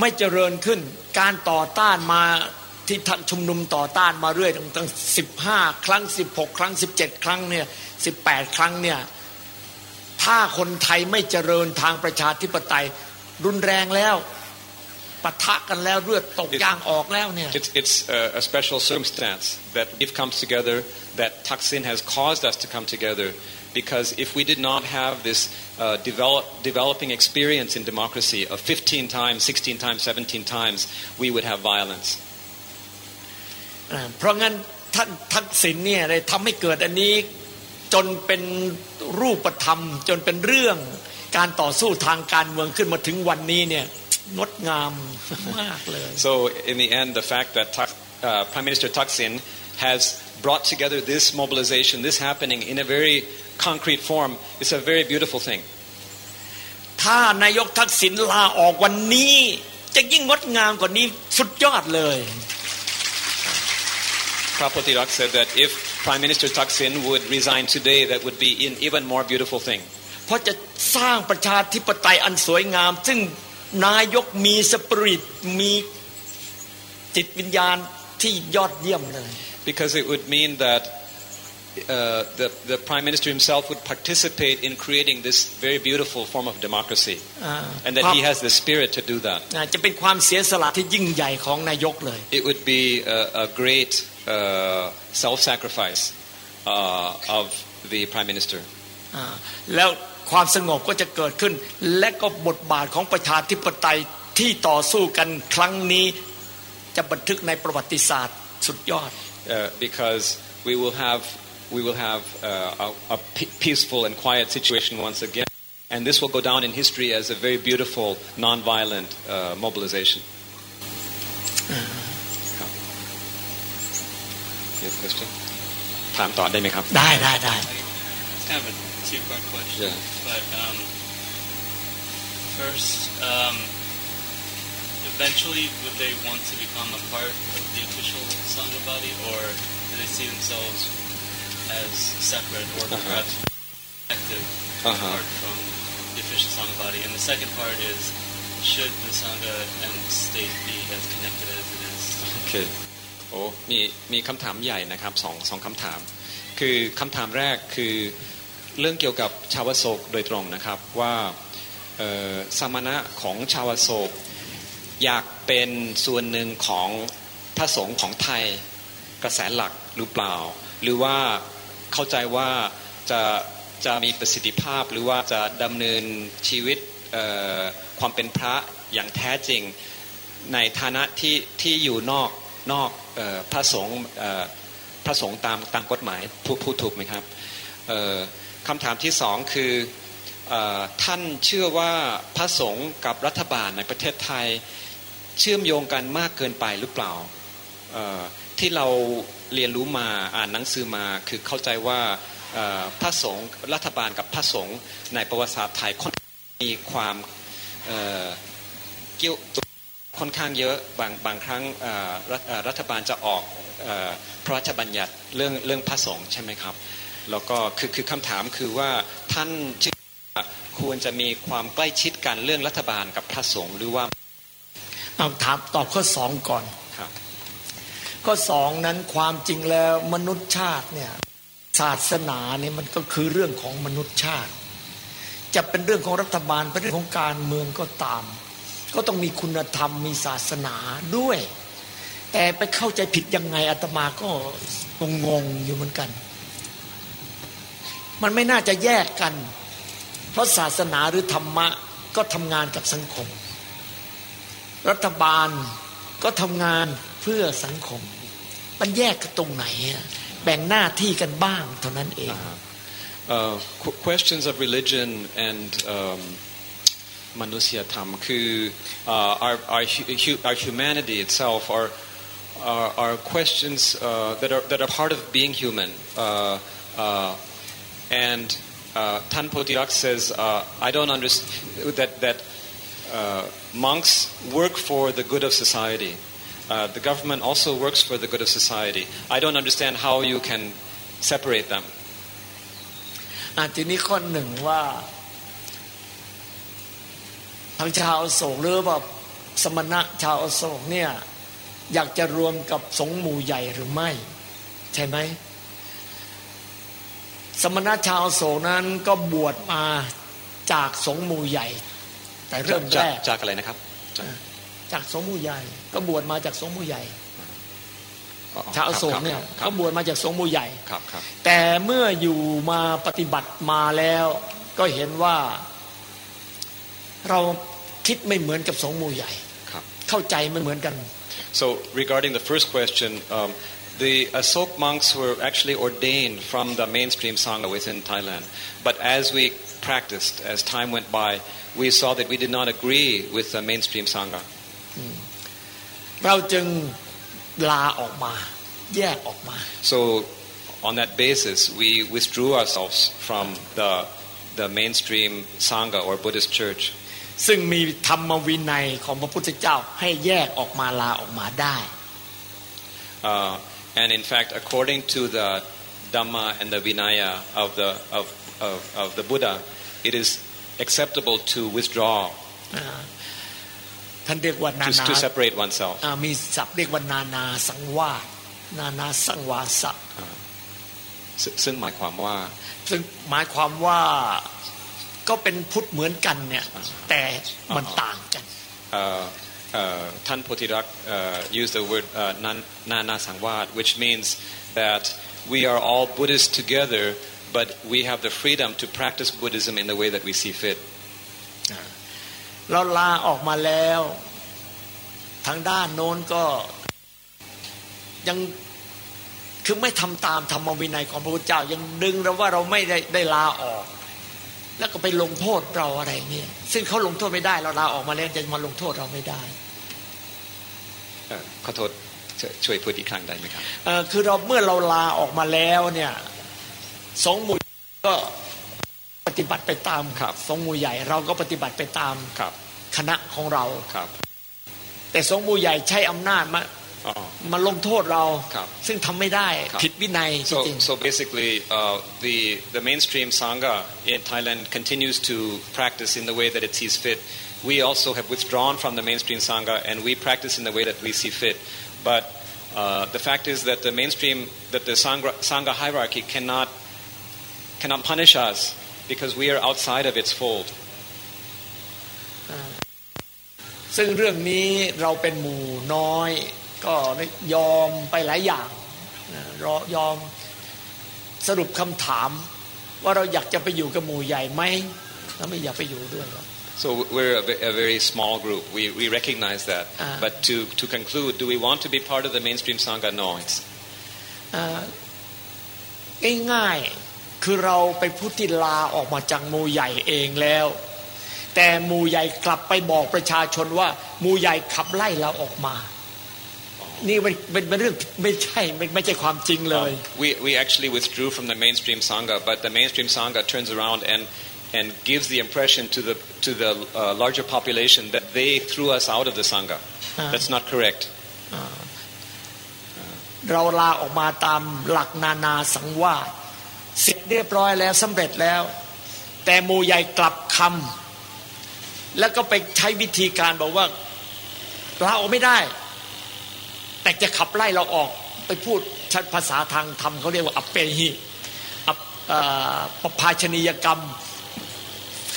ไม่เจริญขึ้น การต่อต้านมาที่ท่านชุมนุมต่อต้านมาเรื่อยตั้งตั้งสิบห้าครั้งสิบหกครั้งสิบเจ็ดครั้งเนี่ยสิบแปดครั้งเนี่ยถ้าคนไทยไม่เจริญทางประชาธิปไตย รุนแรงแล้วปะทะกันแล้วเลือดตกยางออกแล้วเนี่ย It's, it's a special circumstance that if comes together, that Thaksin has caused us to come together. Because if we did not have this uh, develop, developing experience in democracy of 15 times, 16 times, 17 times, we would have violence. อ่าเพราะงั้นท่านทักษิณเนี่ยได้ทำให้เกิดอันนี้จนเป็นรูปธรรม จนเป็นเรื่องการต่อสู้ทางการเมืองขึ้นมาถึงวันนี้เนี่ยงดงามมากเลย So, in the end, the fact that Tak- uh, Prime Minister Thaksin has brought together this mobilization, this happening in a very concrete form, is a very beautiful thing. ถ้านายกทักษิณลาออกวันนี้ จะยิ่งงดงามกว่านี้สุดยอดเลย Prabhupada Tirak said that if Prime Minister Thaksin would resign today, that would be an even more beautiful thing. เพราะจะสร้างประชาธิปไตยอันสวยงาม ซึ่งนายกมีสปริตมีจิตวิญญาณที่ยอดเยี่ยมเลย Because it would mean that uh, the, the Prime Minister himself would participate in creating this very beautiful form of democracy. อ่า And that he has the spirit to do that. อ่าจะเป็นความเสียสละที่ยิ่งใหญ่ของนายกเลย It would be a, a great uh, self sacrifice uh, of the Prime Minister. อ่าแล้วความสงบก็จะเกิดขึ้น และก็บทบาทของประชาธิปไตยที่ต่อสู้กันครั้งนี้จะบันทึกในประวัติศาสตร์สุดยอด uh, because we will have we will have uh, a, a pe- peaceful and quiet situation once again, and this will go down in history as a very beautiful, non-violent uh, mobilization. You have a question? ถามต่อได้ไหมครับ ได้ได้ได้ It's kind of a two-part question. Yeah. But um, First, um, eventually, would they want to become a part of the official Sangha body, or do they see themselves as separate or Uh-huh. perhaps active Uh-huh. apart from the official Sangha body? And the second part is, should the Sangha and state be as connected as it is? โอเคโอ้มีมีคำถามใหญ่นะครับสองสองคำถาม คือคำถามแรกคือเรื่องเกี่ยวกับชาวอโศกโดยตรงนะครับว่าเอ่อสมณะของชาวอโศก อยากเป็นส่วนหนึ่งของพระสงฆ์ของไทยกระแสหลักหรือเปล่า หรือว่า เข้าใจว่าจะจะมีประสิทธิภาพหรือว่าจะดำเนินชีวิตความเป็นพระอย่างแท้จริง ในฐานะที่ที่อยู่นอกนอกออพระสงฆ์พระสงฆ์ตามตามกฎหมายพูดพูดถูกไหมครับคำถามที่สองคืออท่านเชื่อว่าพระสงฆ์กับรัฐบาลในประเทศไทย เชื่อมโยงกันมากเกินไปหรือเปล่าที่เรา เรียนรู้มาอ่านหนังสือมาคือเข้าใจว่าพระสงฆ์รัฐบาลกับพระสงฆ์ในประวัติศาสตร์ไทยค่อนมีความเกี่ยวค่อนข้างเยอะบางบางครั้งรัฐเอ่อรัฐบาลจะออกพระราชบัญญัติเรื่องเรื่องพระสงฆ์ใช่ไหมครับแล้วก็คือคือคำถามคือว่าท่านชื่อควรจะมีความใกล้ชิดกันเรื่องรัฐบาลกับพระสงฆ์หรือว่าเอาถามตอบข้อสองก่อน ข้อสองนั้นความจริงแล้วมนุษยชาติเนี่ยศาสนาเนี่ยมันก็คือเรื่องของมนุษยชาติ จะเป็นเรื่องของรัฐบาลเป็นเรื่องของการเมืองก็ตาม ก็ต้องมีคุณธรรมมีศาสนาด้วย แต่ไปเข้าใจผิดยังไงอาตมาก็งงๆอยู่เหมือนกัน มันไม่น่าจะแยกกัน เพราะศาสนาหรือธรรมะก็ทำงานกับสังคม รัฐบาลก็ทำงานเพื่อสังคม มันแยกกันตรงไหนอะแบ่งหน้าที่กันบ้างเท่านั้นเอง uh, qu- questions of religion and um, มนุษยธรรมคือ uh, our, our, hu- hu- our humanity itself are, are, are questions uh, that, are, that are part of being human. Uh, uh, and uh, Tan Potirak says, uh, I don't understand that, that uh, monks work for the good of society. Uh, the government also works for the good of society. I don't understand how you can separate them. อะทีนี้ข้อหนึ่งว่าทางชาวอโศกหรือว่าสมณะชาวอโศกเนี่ยอยากจะรวมกับสงฆ์หมู่ใหญ่หรือไม่ ใช่ไหมสมณะชาวอโศกนั้นก็บวชมาจากสงฆ์หมู่ใหญ่ แต่เริ่มแรจากกจากอะไรนะครับ จากจากสงฆ์หมู่ใหญ่ ก็บวชมาจากสงฆ์หมู่ใหญ่อ๋อชาวอโศกเนี่ยครัก็บบวชมาจากสงฆ์หมู่ใหญ่ครับครับ แต่เมื่ออยู่มาปฏิบัติมาแล้ว ก็เห็นว่าเราคิดไม่เหมือนกับสงฆ์หมู่ใหญ่ครับเข้าใจไม่เหมือนกัน So regarding the first question, um, the Asok monks were actually ordained from the mainstream Sangha within Thailand. But as we practiced, as time went by, we saw that we did not agree with the mainstream Sangha. เราจึงลาออกมา แยกออกมา So on that basis, we withdrew ourselves from the, the mainstream Sangha or Buddhist church. ซึ่งมีธรรมวินัยของพระพุทธเจ้าให้แยกออกมาลาออกมาได้ Uh, and in fact, according to the Dhamma and the Vinaya of the, of, of, of the Buddha, it is acceptable to withdraw, อ่า ท่านเรียกว่านา to, นา to separate oneself. อ่ามีศัพท์เรียกว่านานาสังวาสนานาสังวาสะซึ่งซึ่งหมายความว่า ซึ่งหมายความว่าก็เป็นพุทธเหมือนกันเนี่ยแต่มันต่างกัน uh, uh, Tan Potirak uh, used the word uh, nan- Nana Sangwat, which means that we are all Buddhists together, but we have the freedom to practice Buddhism in the way that we see fit. เราลาออกมาแล้ว ทางด้านโน้นก็ยังคือไม่ทำตามธรรมวินัยของพระพุทธเจ้า ยังดึงเราว่าเราไม่ได้ได้ลาออก แล้วก็ไปลงโทษเราอะไรเงี้ยซึ่งเขาลงโทษไม่ได้เราลาออกมาแล้วจะมาลงโทษเราไม่ได้เอ่อขอโทษช่วยช่วยพูดอีกครั้งได้ไหมครับเอ่อคือเราเมื่อเราลาออกมาแล้วเนี่ยสองหมู่ก็ ฏิบัติไปตามครับสงฆ์หมู่ใหญ่ เราก็ปฏิบัติไปตามครับคณะของเราครับ แต่สงฆ์หมู่ใหญ่ใช้อำนาจมาอ๋อมาลงโทษเราครับซึ่งทำไม่ได้ครับผิดวินัยจ So, ริง so basically, uh, the the mainstream sangha in Thailand continues to practice in the way that it sees fit. We also have withdrawn from the mainstream sangha, and we practice in the way that we see fit. But uh, the fact is that the mainstream, that the sangha, sangha hierarchy cannot cannot punish us because we are outside of its fold. ๆ ซึ่งเรื่องนี้เราเป็นหมู่น้อย ก็ยอมไปหลายอย่างนะรอยอมสรุปคำถาม ว่าเราอยากจะไปอยู่กับหมู่ใหญ่ไหมแล้วไม่อยากไปอยู่ด้วยหรอก So we're a, ve- a very small group. We, we recognize that. Ah. But to, to conclude, do we want to be part of the mainstream sangha? No. It's, ง่ายๆ คือเราไปพุทธิลาออกมาจากหมู่ใหญ่เองแล้ว แต่หมู่ใหญ่กลับไปบอกประชาชนว่าหมู่ใหญ่ขับไล่เราออกมา นี่มันเป็นเป็นเรื่องไม่ใช่ไม่ไม่ใช่ความจริงเลย Um, we, we actually withdrew from the mainstream sangha, but the mainstream sangha turns around and, and gives the impression to the, to the uh, larger population that they threw us out of the sangha. Ah. That's not correct. เราลาออกมาตามหลักนานาสังวาส เรียบร้อยแล้วสำเร็จแล้ว แต่หมู่ใหญ่กลับคำแล้วก็ไปใช้วิธีการบอกว่าลาออกไม่ได้ แต่จะขับไล่เราออกไปพูดชัดภาษาทางธรรมเขาเรียกว่า อัปเปหิอัปเอ่อปภาชนียกรรม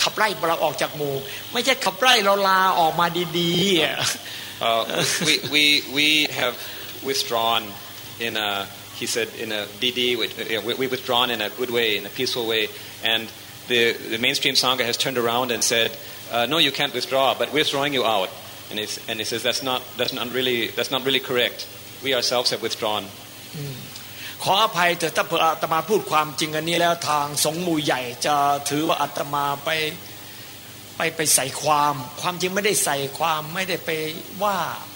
ขับไล่เราออกจากหมู่ ไม่ใช่ขับไล่เราลาออกมาดีๆ we, we, we have withdrawn in a, he said, in a DD, which, uh, we, we withdrawn in a good way, in a peaceful way, and the, the mainstream Sangha has turned around and said, uh, no, you can't withdraw, but we're throwing you out. And, it's, and he says, that's not, that's, not really, that's not really correct. We ourselves have withdrawn. ขออภัยเถอะถ้าเผื่ออาตมาพูดความจริงอันนี้แล้วทางสงฆ์หมู่ใหญ่จะถือว่าอาตมาไปไปไปใส่ความ ความจริงไม่ได้ใส่ความไม่ได้ไปว่า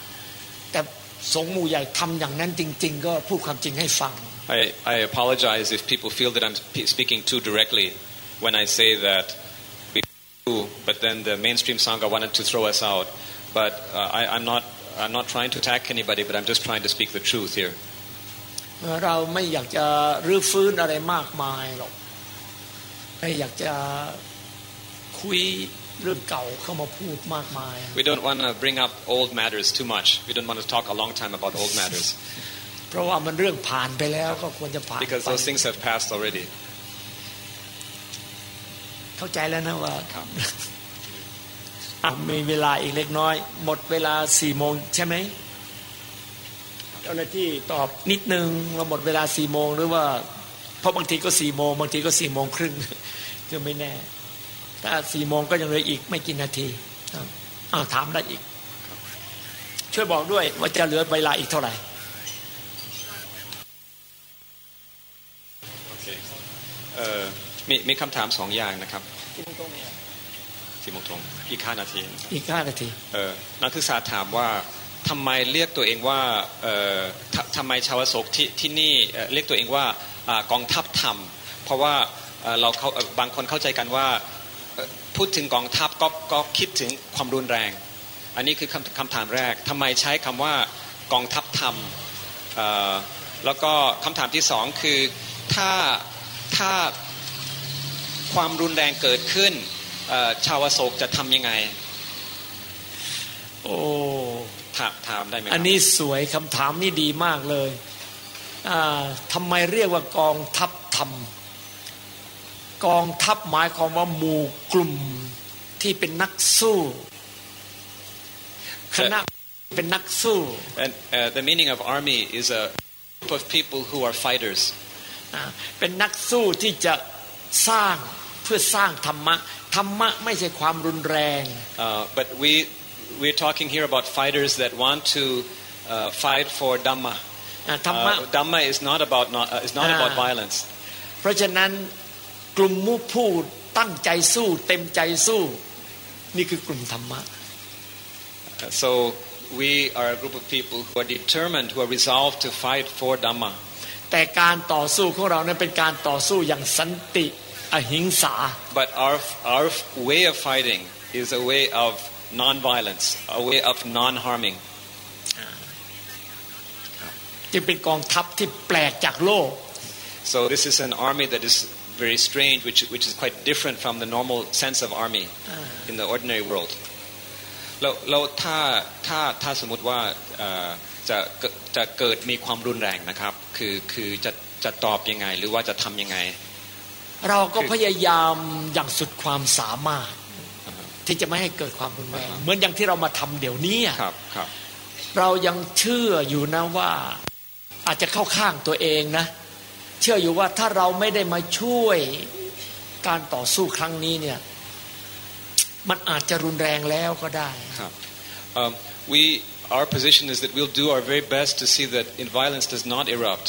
แต่ สงฆ์หมู่ใหญ่ทำอย่างนั้นจริง ๆ ก็พูดความจริงให้ฟัง I, I apologize if people feel that I'm spe- speaking too directly when I say that we do, but then the mainstream Sangha wanted to throw us out. But uh, I, I'm, not, I'm not trying to attack anybody, but I'm just trying to speak the truth here. เราไม่อยากจะรื้อฟื้นอะไรมากมายหรอกไม่อยากจะคุย เรื่องเก่าเข้ามาพูดมากมาย We don't want to bring up old matters too much. We don't want to talk a long time about old matters เพราะว่ามันเรื่องผ่านไปแล้วก็ควรจะผ่าน because ไป those things have passed already. เข้าใจแล้วนะว่าอะมีเวลาอีกเล็กน้อย หมดเวลาสี่โมงใช่ไหมเจ้าหน้าที่ตอบนิดนึงว่าหมดเวลาสี่โมงหรือว่าเพราะบางทีก็สี่โมงบางทีก็สี่โมงครึ่งก็ไม่แน่ ถ้าสี่โมงก็ยังเหลืออีกไม่กี่นาทีครับอ้าวถามได้อีก ช่วยบอกด้วยว่าจะเหลือเวลาอีกเท่าไหร่โอเคเอ่อมีมีคำถามสองอย่างนะครับสี่โมงตรงอีกห้านาทีนะครับอีกห้านาทีเอ่อนักศึกษาถามว่าทำไมเรียกตัวเองว่าเอ่อททำไมชาวอโศกที่ที่นี่เอ่อเรียกตัวเองว่าอ่ากองทัพธรรม เพราะว่าเอ่อเราเขาเอ่อบางคนเข้าใจกันว่าเอ่อ พูดถึงกองทัพก็ก็คิดถึงความรุนแรง อันนี้คือคำคำถามแรกทำไมใช้คำว่ากองทัพธรรมเอ่อแล้วก็คำถามที่สองคือถ้าถ้าความรุนแรงเกิดขึ้นเอ่อชาวอโศกจะทำยังไง โอ้ถามถามได้ไหมครับอันนี้สวยคำถามนี่ดีมากเลยอ่าทำไมเรียกว่ากองทัพธรรม กองทัพหมายความว่าหมู่กลุ่มที่เป็นนักสู้คณะเป็นนักสู้ And uh, the meaning of army is a group of people who are fighters. อ่าเป็นนักสู้ที่จะสร้างเพื่อสร้างธรรมะธรรมะไม่ใช่ความรุนแรง Uh, but we we're talking here about fighters that want to uh, fight for dhamma. อ่าธรรมะ Uh, dhamma is not about not, uh, is not Ah. about violence. เพราะฉะนั้น กลุ่มมุผู้ตั้งใจสู้เต็มใจสู้ นี่คือกลุ่มธรรมะ Uh, so we are a group of people who are determined, who are resolved to fight for dhamma. แต่การต่อสู้ของเรานั้นเป็นการต่อสู้อย่างสันติอหิงสา but our our way of fighting is a way of non-violence, a way of non-harming. จึงเป็นกองทัพที่แปลกจากโลก So this is an army that is very strange, which which is quite different from the normal sense of army in the ordinary world. แล้วแล้วถ้าถ้าถ้าสมมติว่าเอ่อจะเกิดจะเกิดมีความรุนแรงนะครับ คือคือจะจะตอบยังไง หรือว่าจะทำยังไง เราก็พยายามอย่างสุดความสามารถ ที่จะไม่ให้เกิดความรุนแรงอ่าฮะเหมือนอย่างที่เรามาทำเดี๋ยวนี้อะครับครับ เรายังเชื่ออยู่นะว่า อาจจะเข้าข้างตัวเองนะ เชื่ออยู่ว่าถ้าเราไม่ได้มาช่วยการต่อสู้ครั้งนี้เนี่ยมันอาจจะรุนแรงแล้วก็ได้ครับ um, we our position is that we'll do our very best to see that in violence does not erupt.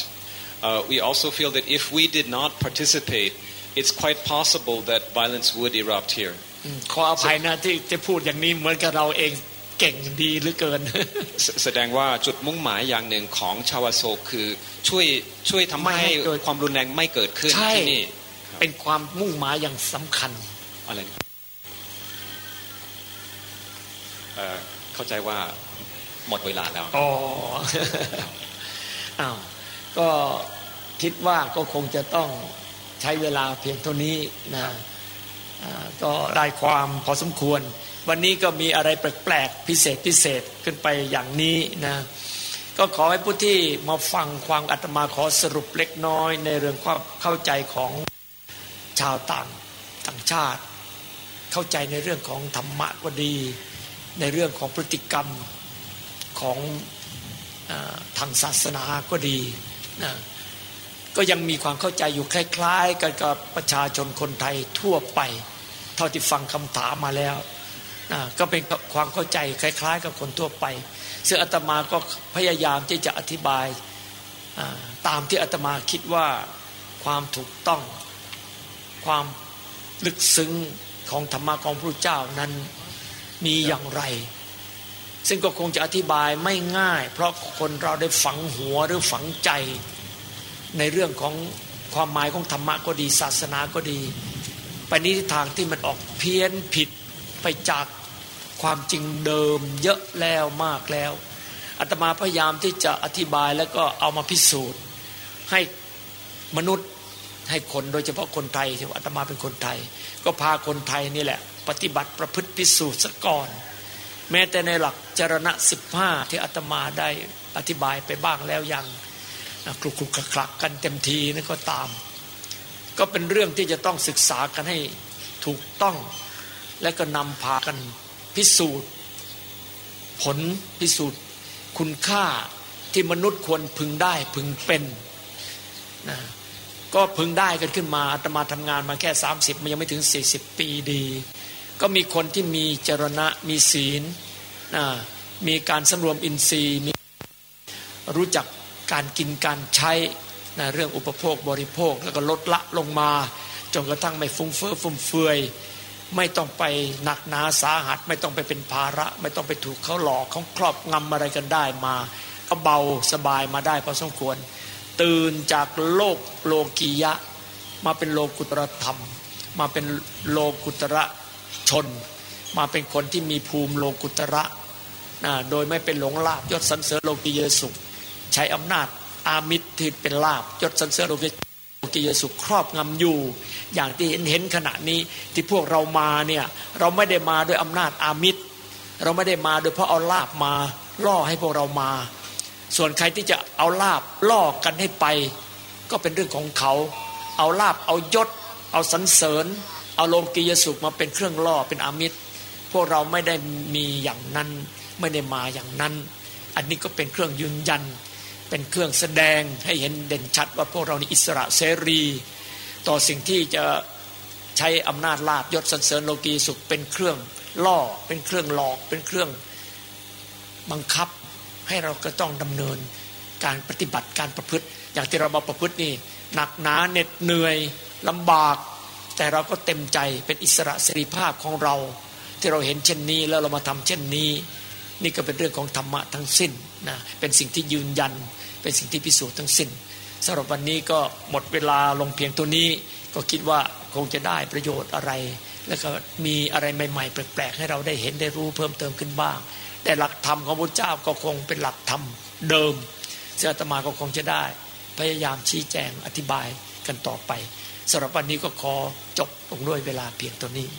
Uh, we also feel that if we did not participate, it's quite possible that violence would erupt here. อืมขออภัยนะที่จะพูดอย่างนี้เหมือนกับเราเอง เก่งดีเหลือเกินแสแสดงว่าจุดมุ่งหมายอย่างหนึ่งของชาวอโศกคือช่วยช่วยทำไม่ให้ให้เกิดความรุนแรงไม่เกิดขึ้นใช่ที่นี่เป็นความมุ่งหมายอย่างสำคัญอะไรนะเอ่อเข้าใจว่าหมดเวลาแล้วอ๋ออ้าวก็คิดว่าก็คงจะต้องใช้เวลาเพียงเท่านี้นะอ่าก็ได้ความพอสมควร วันนี้ก็มีอะไรแปลกๆพิเศษพิเศษขึ้นไปอย่างนี้นะก็ขอให้ผู้ที่มาฟังความอาตมาขอสรุปเล็กน้อย ในเรื่องความเข้าใจของชาวต่างต่างชาติ เข้าใจในเรื่องของธรรมะก็ดี ในเรื่องของพฤติกรรมของอทางศาสนาก็ดีนะก็ยังมีความเข้าใจอยู่คล้าย ๆ กันกับประชาชนคนไทยทั่วไป เท่าที่ฟังคำถามมาแล้ว ก็เป็นความเข้าใจคล้าย ๆ กับคนทั่วไป ซึ่งอาตมาก็พยายามที่จะอธิบายตามที่อาตมาคิดว่าความถูกต้องความลึกซึ้งของธรรมะของพระเจ้านั้นมีอย่างไร ซึ่งก็คงจะอธิบายไม่ง่าย เพราะคนเราได้ฝังหัวหรือฝังใจ ในเรื่องของความหมายของธรรมะก็ดีศาสนาก็ดี ไปในทิศทางที่มันออกเพี้ยนผิด ไปจากความจริงเดิมเยอะแล้วมากแล้วอาตมาพยายามที่จะอธิบายแล้วก็เอามาพิสูจน์ ให้มนุษย์ให้คนโดยเฉพาะคนไทยที่อาตมาเป็นคนไทย ก็พาคนไทยนี่แหละ ปฏิบัติประพฤติพิสูจน์ซะก่อน แม้แต่ในหลักจรณะสิบห้าที่อาตมาได้อธิบายไปบ้างแล้วยังคลุกคลุกคลักกันเต็มทีนั่นก็ตาม ก็เป็นเรื่องที่จะต้องศึกษากันให้ถูกต้อง และก็นำพากันพิสูจน์ ผลพิสูจน์ คุณค่าที่มนุษย์ควรพึงได้พึงเป็นนะก็พึงได้กันขึ้นมาอาตมาทำงานมาแค่ 30 มันยังไม่ถึง 40 ปีดี ก็มีคนที่มีจรณะมีศีลนะมีการสำรวมอินทรีย์มีรู้จักการกินการใช้นะเรื่องอุปโภคบริโภคแล้วก็ลดละลงมาจนกระทั่งไม่ฟุ้งเฟ้อฟุ่มเฟือย ไม่ต้องไปหนักหนาสาหัส ไม่ต้องไปเป็นภาระ ไม่ต้องไปถูกเขาหลอกเขาครอบงำอะไรกันได้มาก็เบาสบายมาได้พอสมควร ตื่นจากโลกโลกียะ มาเป็นโลกุตรธรรม มาเป็นโลกุตระชน มาเป็นคนที่มีภูมิโลกุตระนะโดยไม่เป็นหลงลาบยศสันเสริญโลกีเยสุข ใช้อำนาจอามิตรที่เป็นลาบยศสันเสริญโลกี โลกียสุขครอบงำอยู่ อย่างที่เห็นเห็นขณะนี้ที่พวกเรามาเนี่ยเราไม่ได้มาด้วยอำนาจอามิตร เราไม่ได้มาโดยเพราะเอาลาบมาล่อให้พวกเรามา ส่วนใครที่จะเอาลาบล่อกันให้ไป ก็เป็นเรื่องของเขา เอาลาบเอายศ เอาสรรเสริญ เอาโลกียสุขมาเป็นเครื่องล่อเป็นอามิตร พวกเราไม่ได้มีอย่างนั้นไม่ได้มาอย่างนั้น อันนี้ก็เป็นเครื่องยืนยัน เป็นเครื่องแสดงให้เห็นเด่นชัดว่าพวกเรานี่อิสระเสรี ต่อสิ่งที่จะใช้อำนาจลาบยศสรรเสริญโลกีสุขเป็นเครื่องล่อ เป็นเครื่องหลอก เป็นเครื่องบังคับ ให้เราก็ต้องดำเนินการปฏิบัติการประพฤติ อย่างที่เรามาประพฤตินี่หนักหนาเหน็ดเหนื่อยลำบาก แต่เราก็เต็มใจเป็นอิสระเสรีภาพของเรา ที่เราเห็นเช่นนี้แล้วเรามาทำเช่นนี้ นี่ก็เป็นเรื่องของธรรมะทั้งสิ้นนะเป็นสิ่งที่ยืนยัน เป็นสิ่งที่พิสูจน์ทั้งสิ้นสำหรับวันนี้ก็หมดเวลาลงเพียงตัวนี้ ก็คิดว่าคงจะได้ประโยชน์อะไร แล้วก็มีอะไรใหม่ๆ แปลกๆ ให้เราได้เห็นได้รู้เพิ่มเติมขึ้นบ้าง แต่หลักธรรมของพระเจ้าก็คงเป็นหลักธรรมเดิมเสื้อตมาก็คงจะได้ พยายามชี้แจงอธิบายกันต่อไปสำหรับวันนี้ก็ขอจบลงด้วยเวลาเพียงตัวนี้